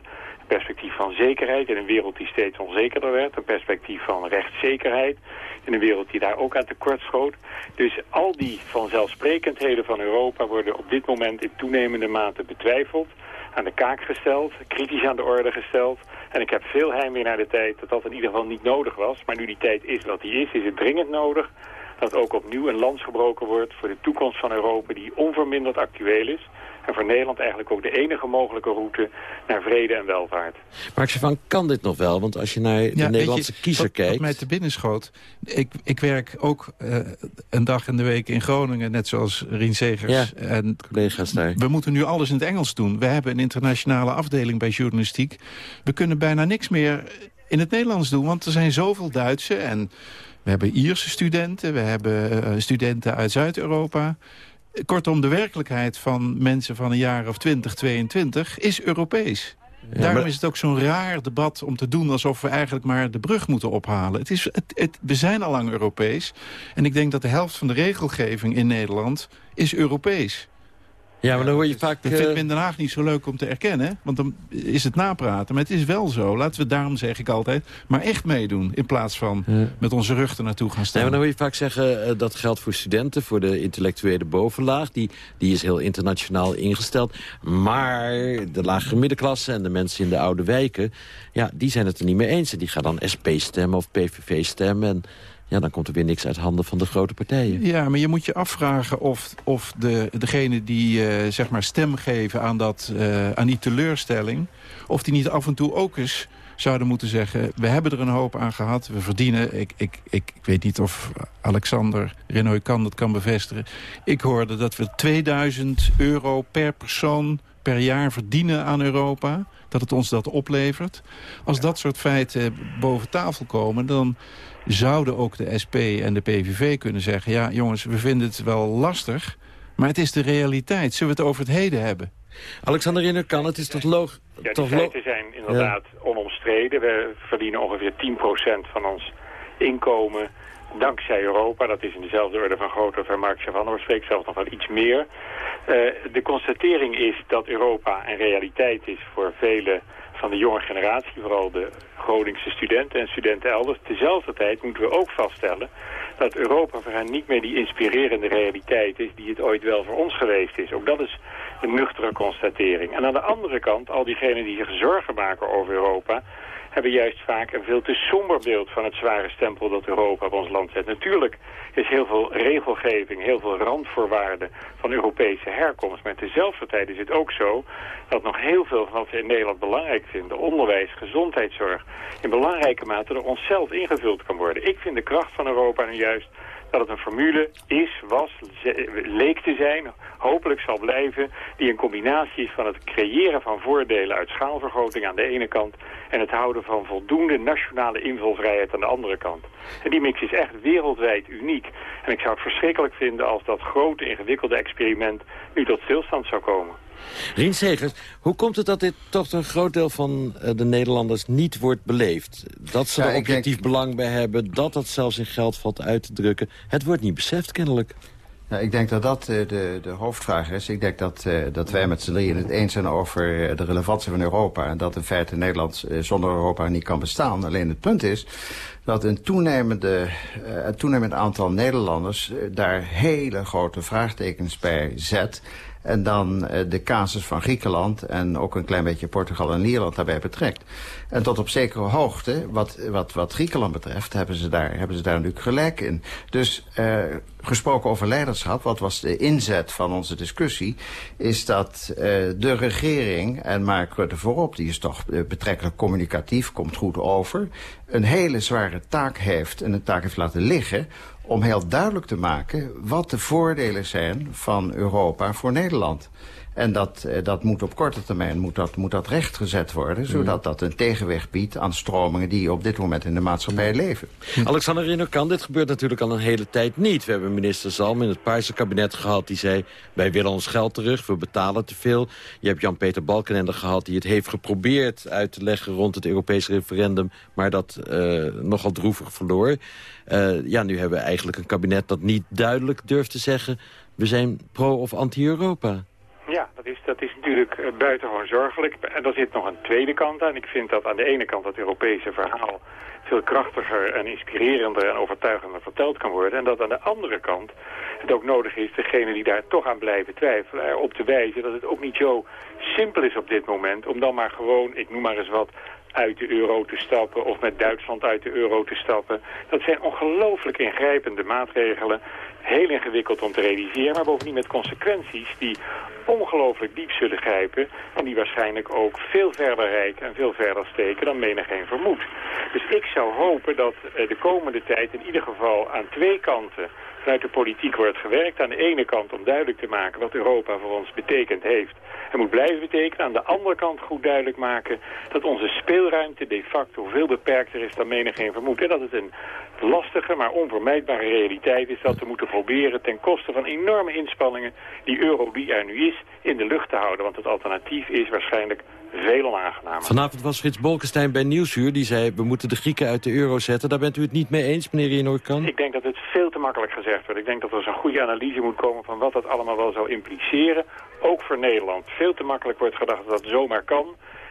perspectief van zekerheid in een wereld die steeds onzekerder werd. Een perspectief van rechtszekerheid in een wereld die daar ook aan tekort schoot. Dus al die vanzelfsprekendheden van Europa worden op dit moment in toenemende mate betwijfeld. Aan de kaak gesteld, kritisch aan de orde gesteld. En ik heb veel heimwee naar de tijd dat dat in ieder geval niet nodig was. Maar nu die tijd is wat die is, is het dringend nodig dat ook opnieuw een lans gebroken wordt voor de toekomst van Europa die onverminderd actueel is. En voor Nederland eigenlijk ook de enige mogelijke route naar vrede en welvaart. Maar van, kan dit nog wel? Want als je naar de Nederlandse kiezer kijkt... Wat mij te binnen schoot... Ik, ik werk ook uh, een dag in de week in Groningen, net zoals Rien Segers. Ja, en collega's daar. We moeten nu alles in het Engels doen. We hebben een internationale afdeling bij journalistiek. We kunnen bijna niks meer in het Nederlands doen, want er zijn zoveel Duitse en... We hebben Ierse studenten, we hebben uh, studenten uit Zuid-Europa. Kortom, de werkelijkheid van mensen van een jaar of 20, 22 is Europees. Daarom is het ook zo'n raar debat om te doen alsof we eigenlijk maar de brug moeten ophalen. Het is, het, het, we zijn al lang Europees. En ik denk dat de helft van de regelgeving in Nederland is Europees. Ja, maar dan hoor je vaak... Dat vindt men in Den Haag niet zo leuk om te erkennen. Want dan is het napraten. Maar het is wel zo. Laten we daarom, zeg ik altijd, maar echt meedoen. In plaats van met onze rug er naartoe gaan staan. Nee, maar dan hoor je vaak zeggen uh, dat geldt voor studenten. Voor de intellectuele bovenlaag. Die, die is heel internationaal ingesteld. Maar de lagere middenklasse en de mensen in de oude wijken... ja, die zijn het er niet mee eens. En die gaan dan SP stemmen of PVV stemmen. En ja, dan komt er weer niks uit handen van de grote partijen. Ja, maar je moet je afvragen of, of de, degene die uh, zeg maar stem geven aan, dat, uh, aan die teleurstelling... of die niet af en toe ook eens zouden moeten zeggen... we hebben er een hoop aan gehad, we verdienen... Ik, ik, ik, ik weet niet of Alexander Renoy kan dat kan bevestigen. Ik hoorde dat we 2000 euro per persoon per jaar verdienen aan Europa. Dat het ons dat oplevert. Als dat soort feiten boven tafel komen... dan zouden ook de SP en de PVV kunnen zeggen... ja, jongens, we vinden het wel lastig, maar het is de realiteit. Zullen we het over het heden hebben? Alexander Rinner kan, het is toch logisch... Ja, die feiten zijn inderdaad onomstreden. We verdienen ongeveer 10% van ons inkomen dankzij Europa. Dat is in dezelfde orde van grootte van Mark Chavan, spreekt zelfs nog wel iets meer. Uh, de constatering is dat Europa een realiteit is voor vele van de jonge generatie, vooral de Groningse studenten en studenten elders. Tezelfde tijd moeten we ook vaststellen dat Europa voor hen niet meer die inspirerende realiteit is die het ooit wel voor ons geweest is. Ook dat is een nuchtere constatering. En aan de andere kant, al diegenen die zich zorgen maken over Europa hebben juist vaak een veel te somber beeld van het zware stempel dat Europa op ons land zet. Natuurlijk is heel veel regelgeving, heel veel randvoorwaarden van Europese herkomst. Maar tezelfde tijd is het ook zo dat nog heel veel van wat we in Nederland belangrijk vinden, onderwijs, gezondheidszorg, in belangrijke mate door onszelf ingevuld kan worden. Ik vind de kracht van Europa nu juist dat het een formule is, was, leek te zijn, hopelijk zal blijven, die een combinatie is van het creëren van voordelen uit schaalvergroting aan de ene kant en het houden van voldoende nationale invulvrijheid aan de andere kant. En die mix is echt wereldwijd uniek. En ik zou het verschrikkelijk vinden als dat grote ingewikkelde experiment nu tot stilstand zou komen. Rien Segers, hoe komt het dat dit toch een groot deel van eh, de Nederlanders niet wordt beleefd? Dat ze er objectief belang bij hebben, dat dat zelfs in geld valt uit te drukken. Het wordt niet beseft kennelijk. Nou, ik denk dat dat uh, de, de hoofdvraag is. Ik denk dat, uh, dat wij met z'n drieën het eens zijn over de relevantie van Europa. En dat in feite Nederland zonder Europa niet kan bestaan. Alleen het punt is dat een, toenemende, een toenemend aantal Nederlanders daar hele grote vraagtekens bij zet. En dan uh, de casus van Griekenland en ook een klein beetje Portugal en Ierland daarbij betrekt. En tot op zekere hoogte, wat, wat, wat Griekenland betreft, hebben ze, daar, hebben ze daar natuurlijk gelijk in. Dus uh, gesproken over leiderschap, wat was de inzet van onze discussie... is dat uh, de regering, en Mark Rutte voorop, die is toch betrekkelijk communicatief, komt goed over... een hele zware taak heeft en een taak heeft laten liggen om heel duidelijk te maken wat de voordelen zijn van Europa voor Nederland. En dat, eh, dat moet op korte termijn moet dat, moet dat rechtgezet worden... zodat mm. dat een tegenwicht biedt aan stromingen die op dit moment in de maatschappij mm. leven. Alexander Rino kan, dit gebeurt natuurlijk al een hele tijd niet. We hebben minister Zalm in het Paarse kabinet gehad die zei... wij willen ons geld terug, we betalen te veel. Je hebt Jan-Peter Balkenende gehad die het heeft geprobeerd uit te leggen... rond het Europese referendum, maar dat uh, nogal droevig verloor. Uh, ja, nu hebben we eigenlijk een kabinet dat niet duidelijk durft te zeggen... we zijn pro- of anti-Europa. Ja, dat is, dat is natuurlijk uh, buitengewoon zorgelijk. En daar zit nog een tweede kant aan. Ik vind dat aan de ene kant het Europese verhaal veel krachtiger en inspirerender en overtuigender verteld kan worden. En dat aan de andere kant het ook nodig is, degene die daar toch aan blijven twijfelen, erop te wijzen dat het ook niet zo simpel is op dit moment om dan maar gewoon, ik noem maar eens wat, uit de euro te stappen of met Duitsland uit de euro te stappen. Dat zijn ongelooflijk ingrijpende maatregelen. Heel ingewikkeld om te realiseren, maar bovendien met consequenties die ongelooflijk diep zullen grijpen... en die waarschijnlijk ook veel verder rijken en veel verder steken dan menigeen vermoedt. Dus ik zou hopen dat eh, de komende tijd in ieder geval aan twee kanten vanuit de politiek wordt gewerkt. Aan de ene kant om duidelijk te maken wat Europa voor ons betekend heeft en moet blijven betekenen. Aan de andere kant goed duidelijk maken dat onze speelruimte de facto veel beperkter is dan menigeen vermoedt. En dat het een lastige, maar onvermijdbare realiteit is dat we moeten proberen ten koste van enorme inspanningen die euro die er nu is in de lucht te houden. Want het alternatief is waarschijnlijk veel onaangenamer. Vanavond was Frits Bolkestein bij Nieuwsuur. Die zei, we moeten de Grieken uit de euro zetten. Daar bent u het niet mee eens, meneer Renoorkan? Ik denk dat het veel te makkelijk gezegd wordt. Ik denk dat er zo'n goede analyse moet komen van wat dat allemaal wel zou impliceren. Ook voor Nederland. Veel te makkelijk wordt gedacht dat dat zomaar kan.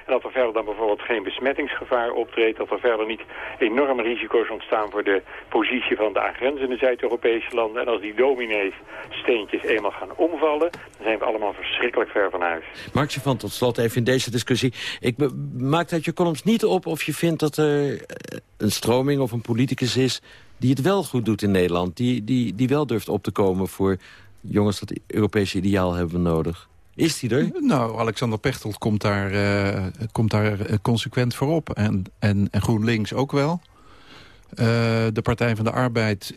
En dat er verder dan bijvoorbeeld geen besmettingsgevaar optreedt. Dat er verder niet enorme risico's ontstaan voor de positie van de aangrenzende Zuid-Europese landen. En als die dominees steentjes eenmaal gaan omvallen, dan zijn we allemaal verschrikkelijk ver van huis. Mark van tot slot even in deze discussie. Ik maak uit je columns niet op of je vindt dat er eh, een stroming of een politicus is die het wel goed doet in Nederland. Die, die, die wel durft op te komen voor jongens, dat Europese ideaal hebben we nodig. Is die er? Nou, Alexander Pechtold komt daar, uh, komt daar eh, consequent voor op. En, en, en GroenLinks ook wel. Uh, de Partij van de Arbeid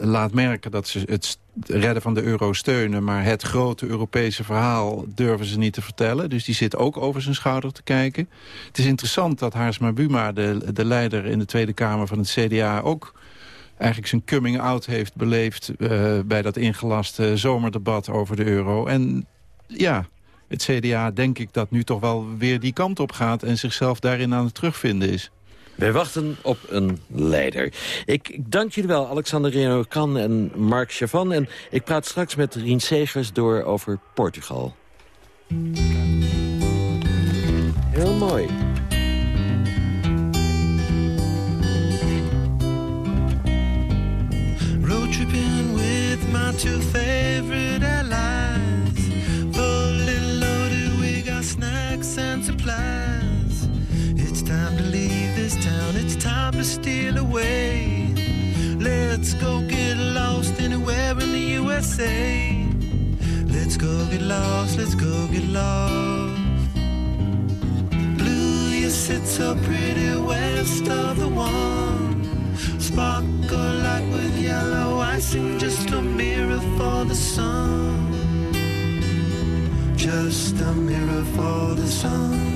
laat merken dat ze het redden van de euro steunen... maar het grote Europese verhaal durven ze niet te vertellen. Dus die zit ook over zijn schouder te kijken. Het is interessant dat Haarsma Buma, de, de leider in de Tweede Kamer van het CDA... ook eigenlijk zijn coming out heeft beleefd... Bij dat ingelaste zomerdebat over de euro. En ja, het CDA denk ik dat nu toch wel weer die kant op gaat... en zichzelf daarin aan het terugvinden is. Wij wachten op een leider. Ik, dank jullie wel, Alexander Reno Kan en Mark Chavan. En ik praat straks met Rien Segers door over Portugal. Heel mooi. Roadtripping with my two to steal away. Let's go get lost anywhere in the USA. Let's go get lost, let's go get lost. Blue, you sit so pretty west of the one. Sparkle like with yellow icing, just a mirror for the sun just a mirror for the sun.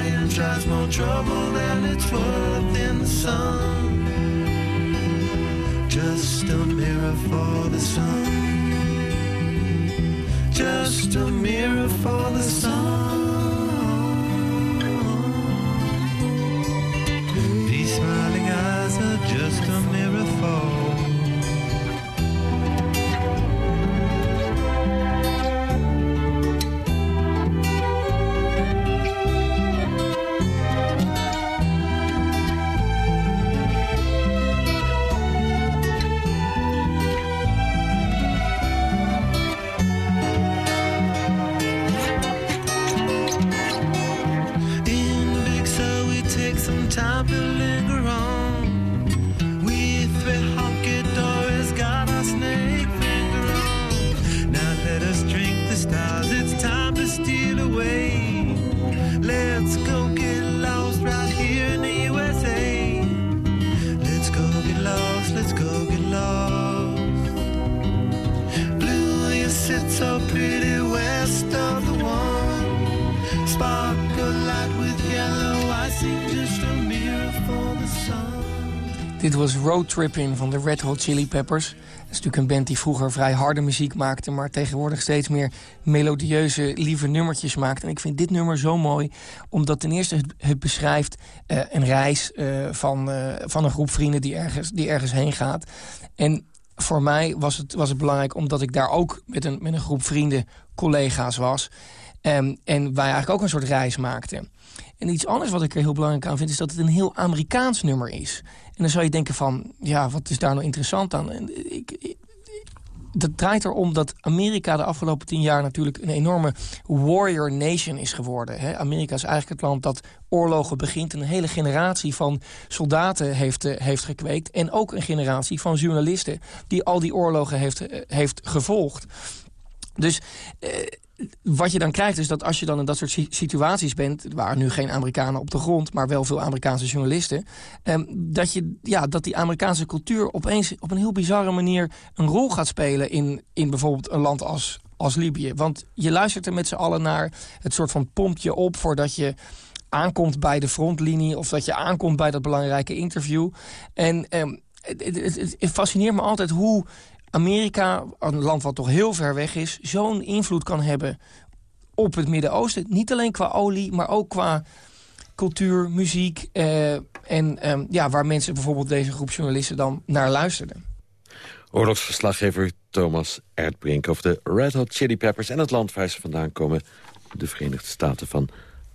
tries more trouble than it's worth in the sun. Just a mirror for the sun. Just a mirror for the sun. Was Road Tripping van de Red Hot Chili Peppers. Dat is natuurlijk een band die vroeger vrij harde muziek maakte... maar tegenwoordig steeds meer melodieuze, lieve nummertjes maakt. En ik vind dit nummer zo mooi, omdat ten eerste het, beschrijft... eh, een reis eh, van, eh, van een groep vrienden die ergens, die ergens heen gaat. En voor mij was het, was het belangrijk omdat ik daar ook met een, met een groep vrienden collega's was... Ehm, en wij eigenlijk ook een soort reis maakten. En iets anders wat ik er heel belangrijk aan vind... is dat het een heel Amerikaans nummer is. En dan zou je denken van, ja, wat is daar nou interessant aan? Ik- dat draait erom dat Amerika de afgelopen tien jaar... natuurlijk een enorme warrior nation is geworden. Hè? Amerika is eigenlijk het land dat oorlogen begint... een hele generatie van soldaten heeft, eh, heeft gekweekt... en ook een generatie van journalisten... die al die oorlogen heeft, eh, heeft gevolgd. Dus eh, wat je dan krijgt is dat als je dan in dat soort si- situaties bent... waren nu geen Amerikanen op de grond, maar wel veel Amerikaanse journalisten... ehm, dat, je, ja, dat die Amerikaanse cultuur opeens op een heel bizarre manier... een rol gaat spelen in, in bijvoorbeeld een land als, als Libië. Want je luistert er met z'n allen naar het soort van pompje op... voordat je aankomt bij de frontlinie... of dat je aankomt bij dat belangrijke interview. En ehm, het fascineert me altijd hoe Amerika, een land wat toch heel ver weg is... zo'n invloed kan hebben op het Midden-Oosten. Niet alleen qua olie, maar ook qua cultuur, muziek... eh, en ehm, ja, waar mensen bijvoorbeeld deze groep journalisten dan naar luisterden. Oorlogsverslaggever Thomas Erdbrink over de Red Hot Chili Peppers... en het land waar ze vandaan komen, de Verenigde Staten van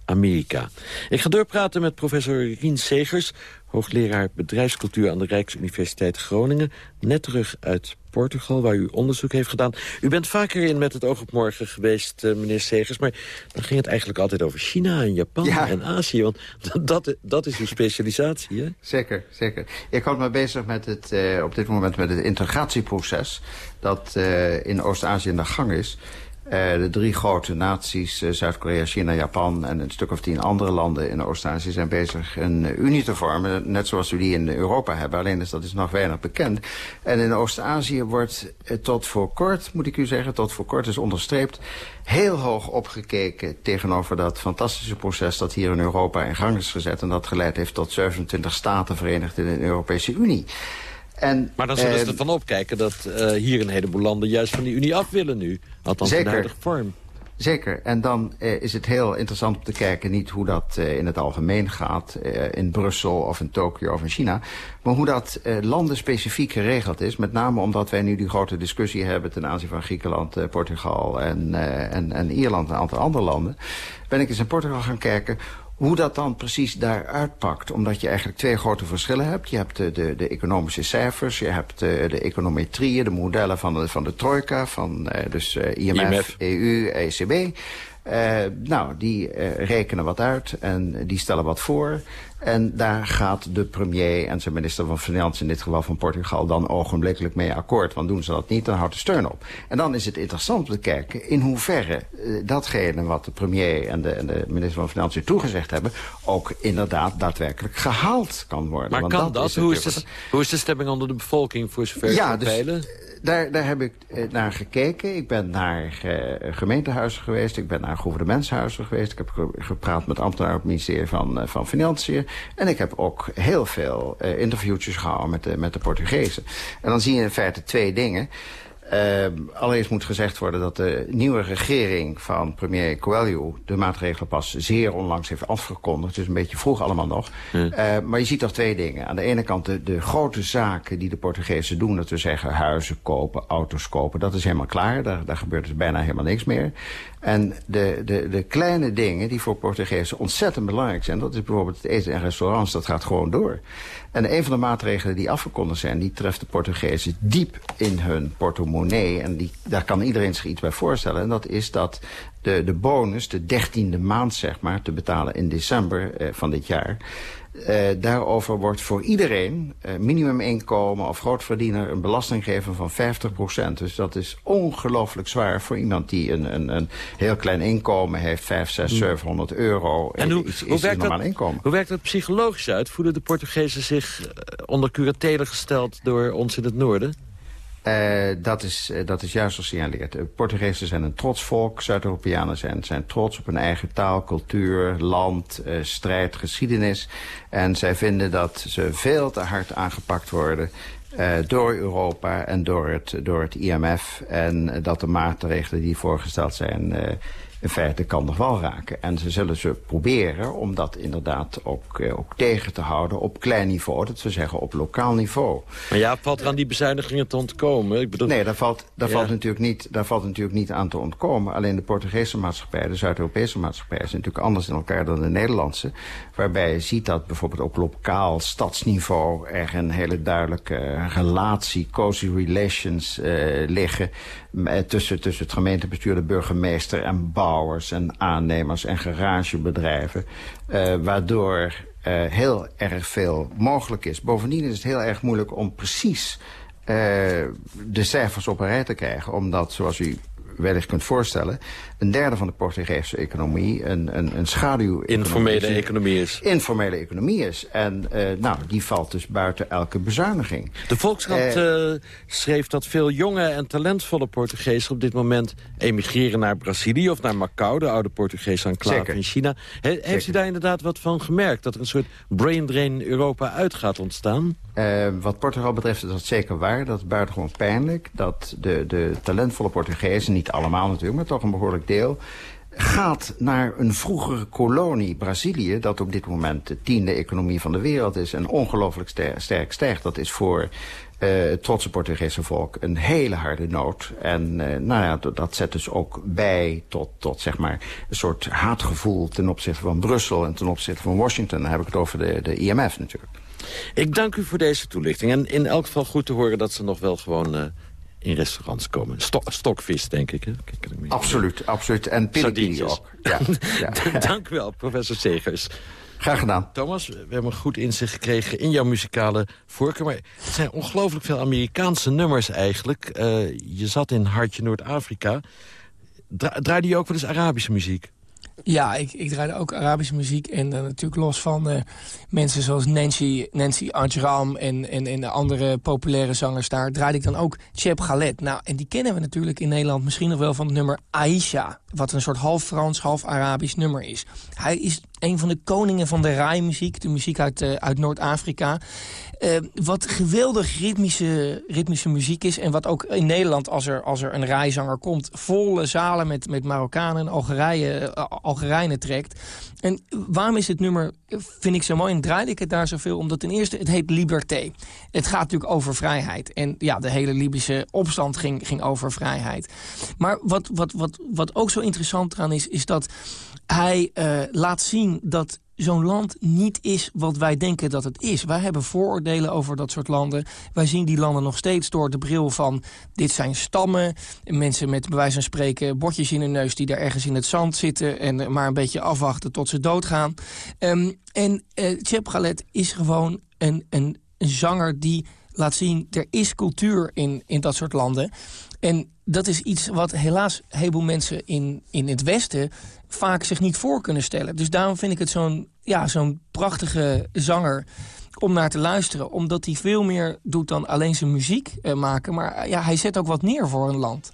Amerika. Ik ga doorpraten met professor Rien Segers... hoogleraar bedrijfscultuur aan de Rijksuniversiteit Groningen... net terug uit Portugal, waar u onderzoek heeft gedaan. U bent vaker in Met het oog op morgen geweest, eh, meneer Segers... maar dan ging het eigenlijk altijd over China en Japan Ja. en Azië. Want dat, dat is uw specialisatie, hè? Zeker, zeker. Ik houd me bezig met het, eh, op dit moment met het integratieproces... dat eh, in Oost-Azië aan de gang is. Eh, de drie grote naties, eh, Zuid-Korea, China, Japan... en een stuk of tien andere landen in Oost-Azië zijn bezig een unie te vormen. Net zoals we die in Europa hebben, alleen is dat is nog weinig bekend. En in Oost-Azië wordt eh, tot voor kort, moet ik u zeggen... tot voor kort is onderstreept heel hoog opgekeken... tegenover dat fantastische proces dat hier in Europa in gang is gezet... en dat geleid heeft tot 27 staten verenigd in de Europese Unie. En, Maar dan zullen ze eh, ervan opkijken dat eh, hier een heleboel landen... juist van die Unie af willen nu. Althans in de Zeker. huidige vorm. Zeker. En dan eh, is het heel interessant om te kijken... niet hoe dat eh, in het algemeen gaat eh, in Brussel of in Tokio of in China... maar hoe dat landenspecifiek geregeld is. Met name omdat wij nu die grote discussie hebben... ten aanzien van Griekenland, Portugal en, en, en Ierland en een aantal andere landen... ben ik eens in Portugal gaan kijken hoe dat dan precies daar uitpakt. Omdat je eigenlijk twee grote verschillen hebt. Je hebt de, de, de economische cijfers, je hebt de, de econometrieën... de modellen van de, van de trojka, van eh, dus eh, IMF, IMF. EU, ECB... Eh, nou, die eh, rekenen wat uit en die stellen wat voor. En daar gaat de premier en zijn minister van Financiën... in dit geval van Portugal dan ogenblikkelijk mee akkoord. Want doen ze dat niet, dan houdt de steun op. En dan is het interessant om te kijken in hoeverre eh, datgene... wat de premier en de, en de minister van Financiën toegezegd hebben... ook inderdaad daadwerkelijk gehaald kan worden. Maar Want kan dat? is hoe, is de, hoe is de stemming onder de bevolking voor zover Ja, dus- peilen? daar, daar heb ik eh, naar gekeken. Ik ben naar eh, gemeentehuizen geweest. Ik ben naar gouvernementshuizen geweest. Ik heb ge- gepraat met ambtenaren op het ministerie van, eh, van Financiën. En ik heb ook heel veel eh, interviewtjes gehouden met de, met de Portugezen. En dan zie je in feite twee dingen. Uh, allereerst moet gezegd worden dat de nieuwe regering van premier Coelho... de maatregelen pas zeer onlangs heeft afgekondigd. Is een beetje vroeg allemaal nog. Uh, maar je ziet toch twee dingen. Aan de ene kant de, de grote zaken die de Portugezen doen... dat we zeggen huizen kopen, auto's kopen, dat is helemaal klaar. Daar, daar gebeurt dus bijna helemaal niks meer. En de, de, de kleine dingen die voor Portugezen ontzettend belangrijk zijn... dat is bijvoorbeeld het eten en restaurants, dat gaat gewoon door. En een van de maatregelen die afgekondigd zijn... die treft de Portugezen diep in hun portemonnee. En die, daar kan iedereen zich iets bij voorstellen. En dat is dat de, de bonus, de dertiende maand zeg maar... te betalen in december eh, van dit jaar... Uh, daarover wordt voor iedereen, uh, minimuminkomen of grootverdiener... een belasting gegeven van 50% Dus dat is ongelooflijk zwaar voor iemand die een, een, een heel klein inkomen heeft... 5, 6, 700 euro. En hoe, is, is hoe, werkt normaal dat, inkomen. hoe werkt dat psychologisch uit? Voelen de Portugezen zich eh, onder curatele gesteld door ons in het noorden? Uh, dat, is, uh, dat is juist gesignaleerd. De Portugezen zijn een trots volk. Zuid-Europeanen zijn, zijn trots op hun eigen taal, cultuur, land, uh, strijd, geschiedenis. En zij vinden dat ze veel te hard aangepakt worden door Europa en door het, door het IMF. En dat de maatregelen die voorgesteld zijn in feite kan nog wel raken. En ze zullen ze proberen om dat inderdaad ook, eh, ook tegen te houden op klein niveau. Dat we zeggen op lokaal niveau. Maar ja, valt er aan die bezuinigingen te ontkomen? Ik bedoel... Nee, daar valt, daar, Ja. valt natuurlijk niet, daar valt natuurlijk niet aan te ontkomen. Alleen de Portugese maatschappij, de Zuid-Europese maatschappij... is natuurlijk anders in elkaar dan de Nederlandse. Waarbij je ziet dat bijvoorbeeld op lokaal stadsniveau... er een hele duidelijke relatie, cozy relations eh, liggen... eh, tussen, tussen het gemeentebestuur, de burgemeester en en aannemers en garagebedrijven. eh, waardoor eh, heel erg veel mogelijk is. Bovendien is het heel erg moeilijk om precies eh, de cijfers op een rij te krijgen. Omdat, zoals u wellicht kunt voorstellen... een derde van de Portugese economie een, een, een schaduw... Informele economie is. Informele economie is. En eh, nou, die valt dus buiten elke bezuiniging. De Volkskrant eh, schreef dat veel jonge en talentvolle Portugezen op dit moment emigreren naar Brazilië of naar Macau, de oude Portugese enclave in China. He- heeft u daar inderdaad wat van gemerkt? Dat er een soort brain drain Europa uit gaat ontstaan? Eh, wat Portugal betreft is dat zeker waar. Dat is buitengewoon pijnlijk. Dat de, de talentvolle Portugezen, niet allemaal natuurlijk, maar toch een behoorlijk deel... gaat naar een vroegere kolonie, Brazilië... dat op dit moment de tiende economie van de wereld is... en ongelooflijk ster- sterk stijgt. Dat is voor eh, het trotse Portugese volk een hele harde nood. En eh, nou ja, dat- dat zet dus ook bij tot, tot zeg maar, een soort haatgevoel... ten opzichte van Brussel en ten opzichte van Washington. Dan heb ik het over de, de IMF natuurlijk. Ik dank u voor deze toelichting. En in elk geval goed te horen dat ze nog wel gewoon eh, in restaurants komen. Sto- stokvis, denk ik. Hè? Kijk, Absoluut, absoluut. En pili Sardientjes. ook. Ja, ja. Dank u wel, professor Segers. Graag gedaan. Thomas, we hebben een goed inzicht gekregen in jouw muzikale voorkeur. Maar het zijn ongelooflijk veel Amerikaanse nummers eigenlijk. Eh, je zat in Hartje Noord-Afrika. Dra draaide je ook wel eens Arabische muziek? Ja, ik, ik draaide ook Arabische muziek. En dan natuurlijk los van eh, mensen zoals Nancy, Nancy Ajram en, en, en de andere populaire zangers daar... draaide ik dan ook Cheb Khaled. Nou, en die kennen we natuurlijk in Nederland misschien nog wel van het nummer Aisha. Wat een soort half Frans, half Arabisch nummer is. Hij is een van de koningen van de rai-muziek, de muziek uit, eh, uit Noord-Afrika. Eh, wat geweldig ritmische, ritmische muziek is. En wat ook in Nederland, als er, als er een rijzanger komt... volle zalen met, met Marokkanen en eh, Algerijnen trekt. En waarom is dit nummer, vind ik zo mooi... en draaide ik het daar zoveel? Omdat ten eerste, het heet Liberté. Het gaat natuurlijk over vrijheid. En ja, de hele Libische opstand ging, ging over vrijheid. Maar wat, wat, wat, wat ook zo interessant eraan is... is dat hij eh, laat zien dat zo'n land niet is wat wij denken dat het is. Wij hebben vooroordelen over dat soort landen. Wij zien die landen nog steeds door de bril van... dit zijn stammen, mensen met bij wijze van spreken... bordjes in hun neus die daar ergens in het zand zitten... en maar een beetje afwachten tot ze doodgaan. Ehm, en eh Cheb Khaled is gewoon een, een, een zanger die laat zien... er is cultuur in, in dat soort landen. En dat is iets wat helaas een heleboel mensen in, in het Westen... vaak zich niet voor kunnen stellen. Dus daarom vind ik het zo'n ja, zo'n prachtige zanger om naar te luisteren. Omdat hij veel meer doet dan alleen zijn muziek eh, maken. Maar ja, hij zet ook wat neer voor een land.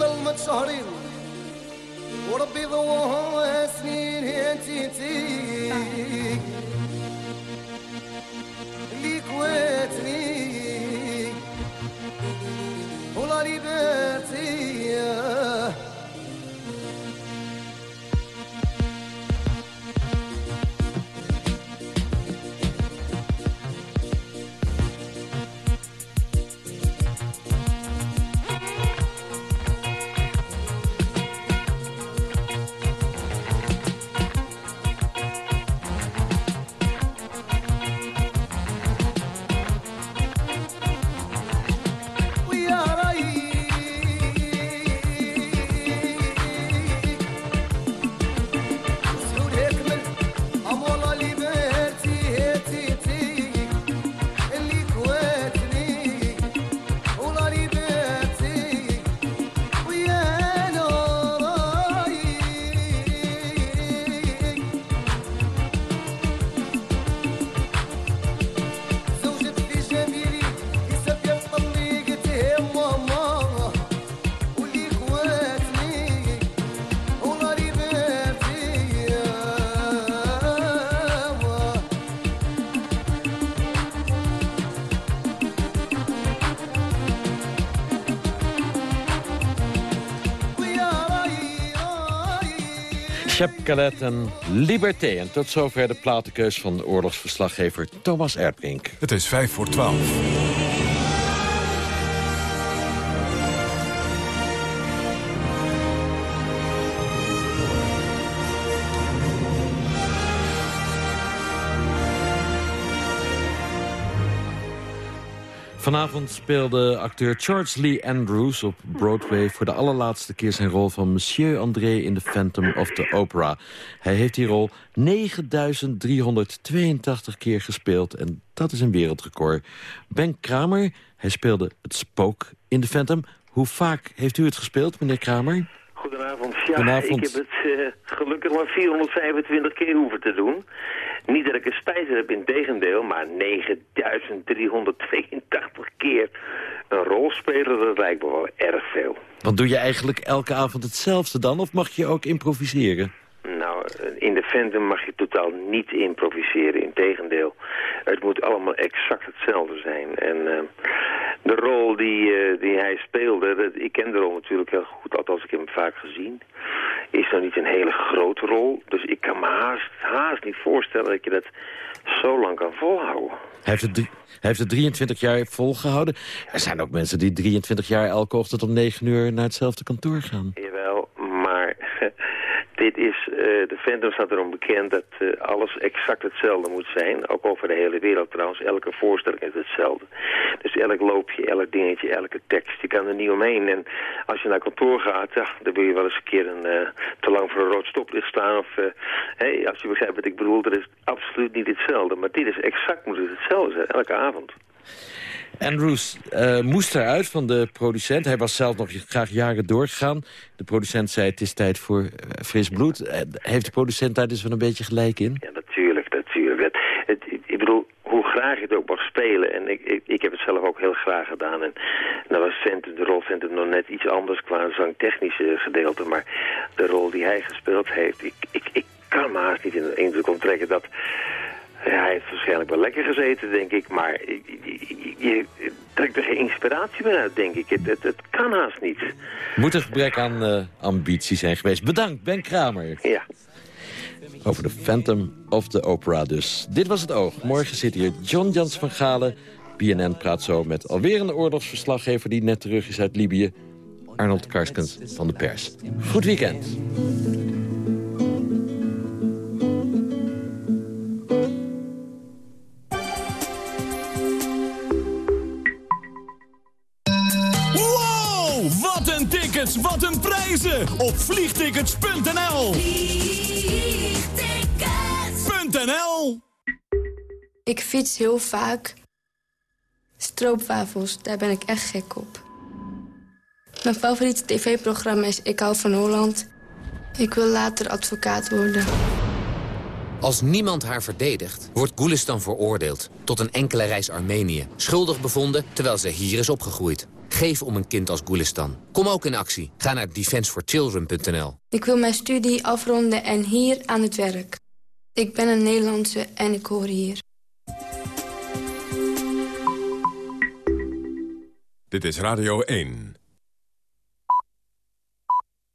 وظلمة شهرين. وربي ضوها سنين هاتيتي ليك واتني ولا لباتي Shep Calet en Liberté. En tot zover de platenkeus van de oorlogsverslaggever Thomas Erdbrink. Het is vijf voor twaalf. Vanavond speelde acteur Charles Lee Andrews op Broadway... voor de allerlaatste keer zijn rol van Monsieur André in The Phantom of the Opera. Hij heeft die rol 9382 keer gespeeld en dat is een wereldrecord. Ben Kramer, hij speelde het spook in The Phantom. Hoe vaak heeft u het gespeeld, meneer Kramer? Goedenavond. Ja, Goedenavond. ik heb het eh, gelukkig maar 425 keer hoeven te doen. Niet dat ik er spijt heb, in tegendeel, maar 9382 keer een rol spelen, dat lijkt me wel erg veel. Want doe je eigenlijk elke avond hetzelfde dan? Of mag je ook improviseren? Nou, in de Phantom mag je totaal niet improviseren, in tegendeel. Het moet allemaal exact hetzelfde zijn. En eh, de rol die, eh, die hij speelde, dat, ik ken de rol natuurlijk heel goed, althans ik heb hem vaak gezien, is nou niet een hele grote rol. Dus ik kan me haast, haast niet voorstellen dat je dat zo lang kan volhouden. Hij heeft, het hij heeft het 23 jaar volgehouden. Er zijn ook mensen die 23 jaar elke ochtend om 9 uur naar hetzelfde kantoor gaan. Jawel, maar dit is, eh, de Phantom staat erom bekend dat eh, alles exact hetzelfde moet zijn. Ook over de hele wereld trouwens, elke voorstelling is hetzelfde. Dus elk loopje, elk dingetje, elke tekst, je kan er niet omheen. En als je naar kantoor gaat, ja, dan wil je wel eens een keer een, eh, te lang voor een rood stoplicht staan. Of, eh, hey, als je begrijpt wat ik bedoel, dat is absoluut niet hetzelfde. Maar dit is exact, moet het hetzelfde zijn, elke avond. Andrews eh, moest eruit van de producent. Hij was zelf nog graag jaren doorgegaan. De producent zei het is tijd voor eh, fris bloed. Eh, heeft de producent daar dus wel een beetje gelijk in? Ja, natuurlijk, natuurlijk. Ik bedoel, hoe graag het ook mag spelen. En ik, ik, ik heb het zelf ook heel graag gedaan. En nou was de rol Phantom nog net iets anders qua zangtechnische gedeelte. Maar de rol die hij gespeeld heeft, ik, ik, ik kan me haast niet in de indruk onttrekken dat... Ja, hij heeft waarschijnlijk wel lekker gezeten, denk ik. Maar je, trekt er geen inspiratie meer uit, denk ik. Het, het, het kan haast niet. Moet een gebrek aan eh, ambitie zijn geweest. Bedankt, Ben Kramer. Ja. Over de Phantom of the Opera dus. Dit was het oog. Morgen zit hier John Jans van Galen. BNN praat zo met alweer een oorlogsverslaggever... die net terug is uit Libië. Arnold Karskens van de pers. Goed weekend. Wat een tickets, wat een prijzen. Op vliegtickets.nl Vliegtickets.nl Ik fiets heel vaak. Stroopwafels, daar ben ik echt gek op. Mijn favoriete tv-programma is Ik hou van Holland. Ik wil later advocaat worden. Als niemand haar verdedigt, wordt Gulistan veroordeeld tot een enkele reis Armenië. Schuldig bevonden terwijl ze hier is opgegroeid. Geef om een kind als Gulistan. Kom ook in actie. Ga naar defenseforchildren.nl. Ik wil mijn studie afronden en hier aan het werk. Ik ben een Nederlandse en ik hoor hier. Dit is Radio 1.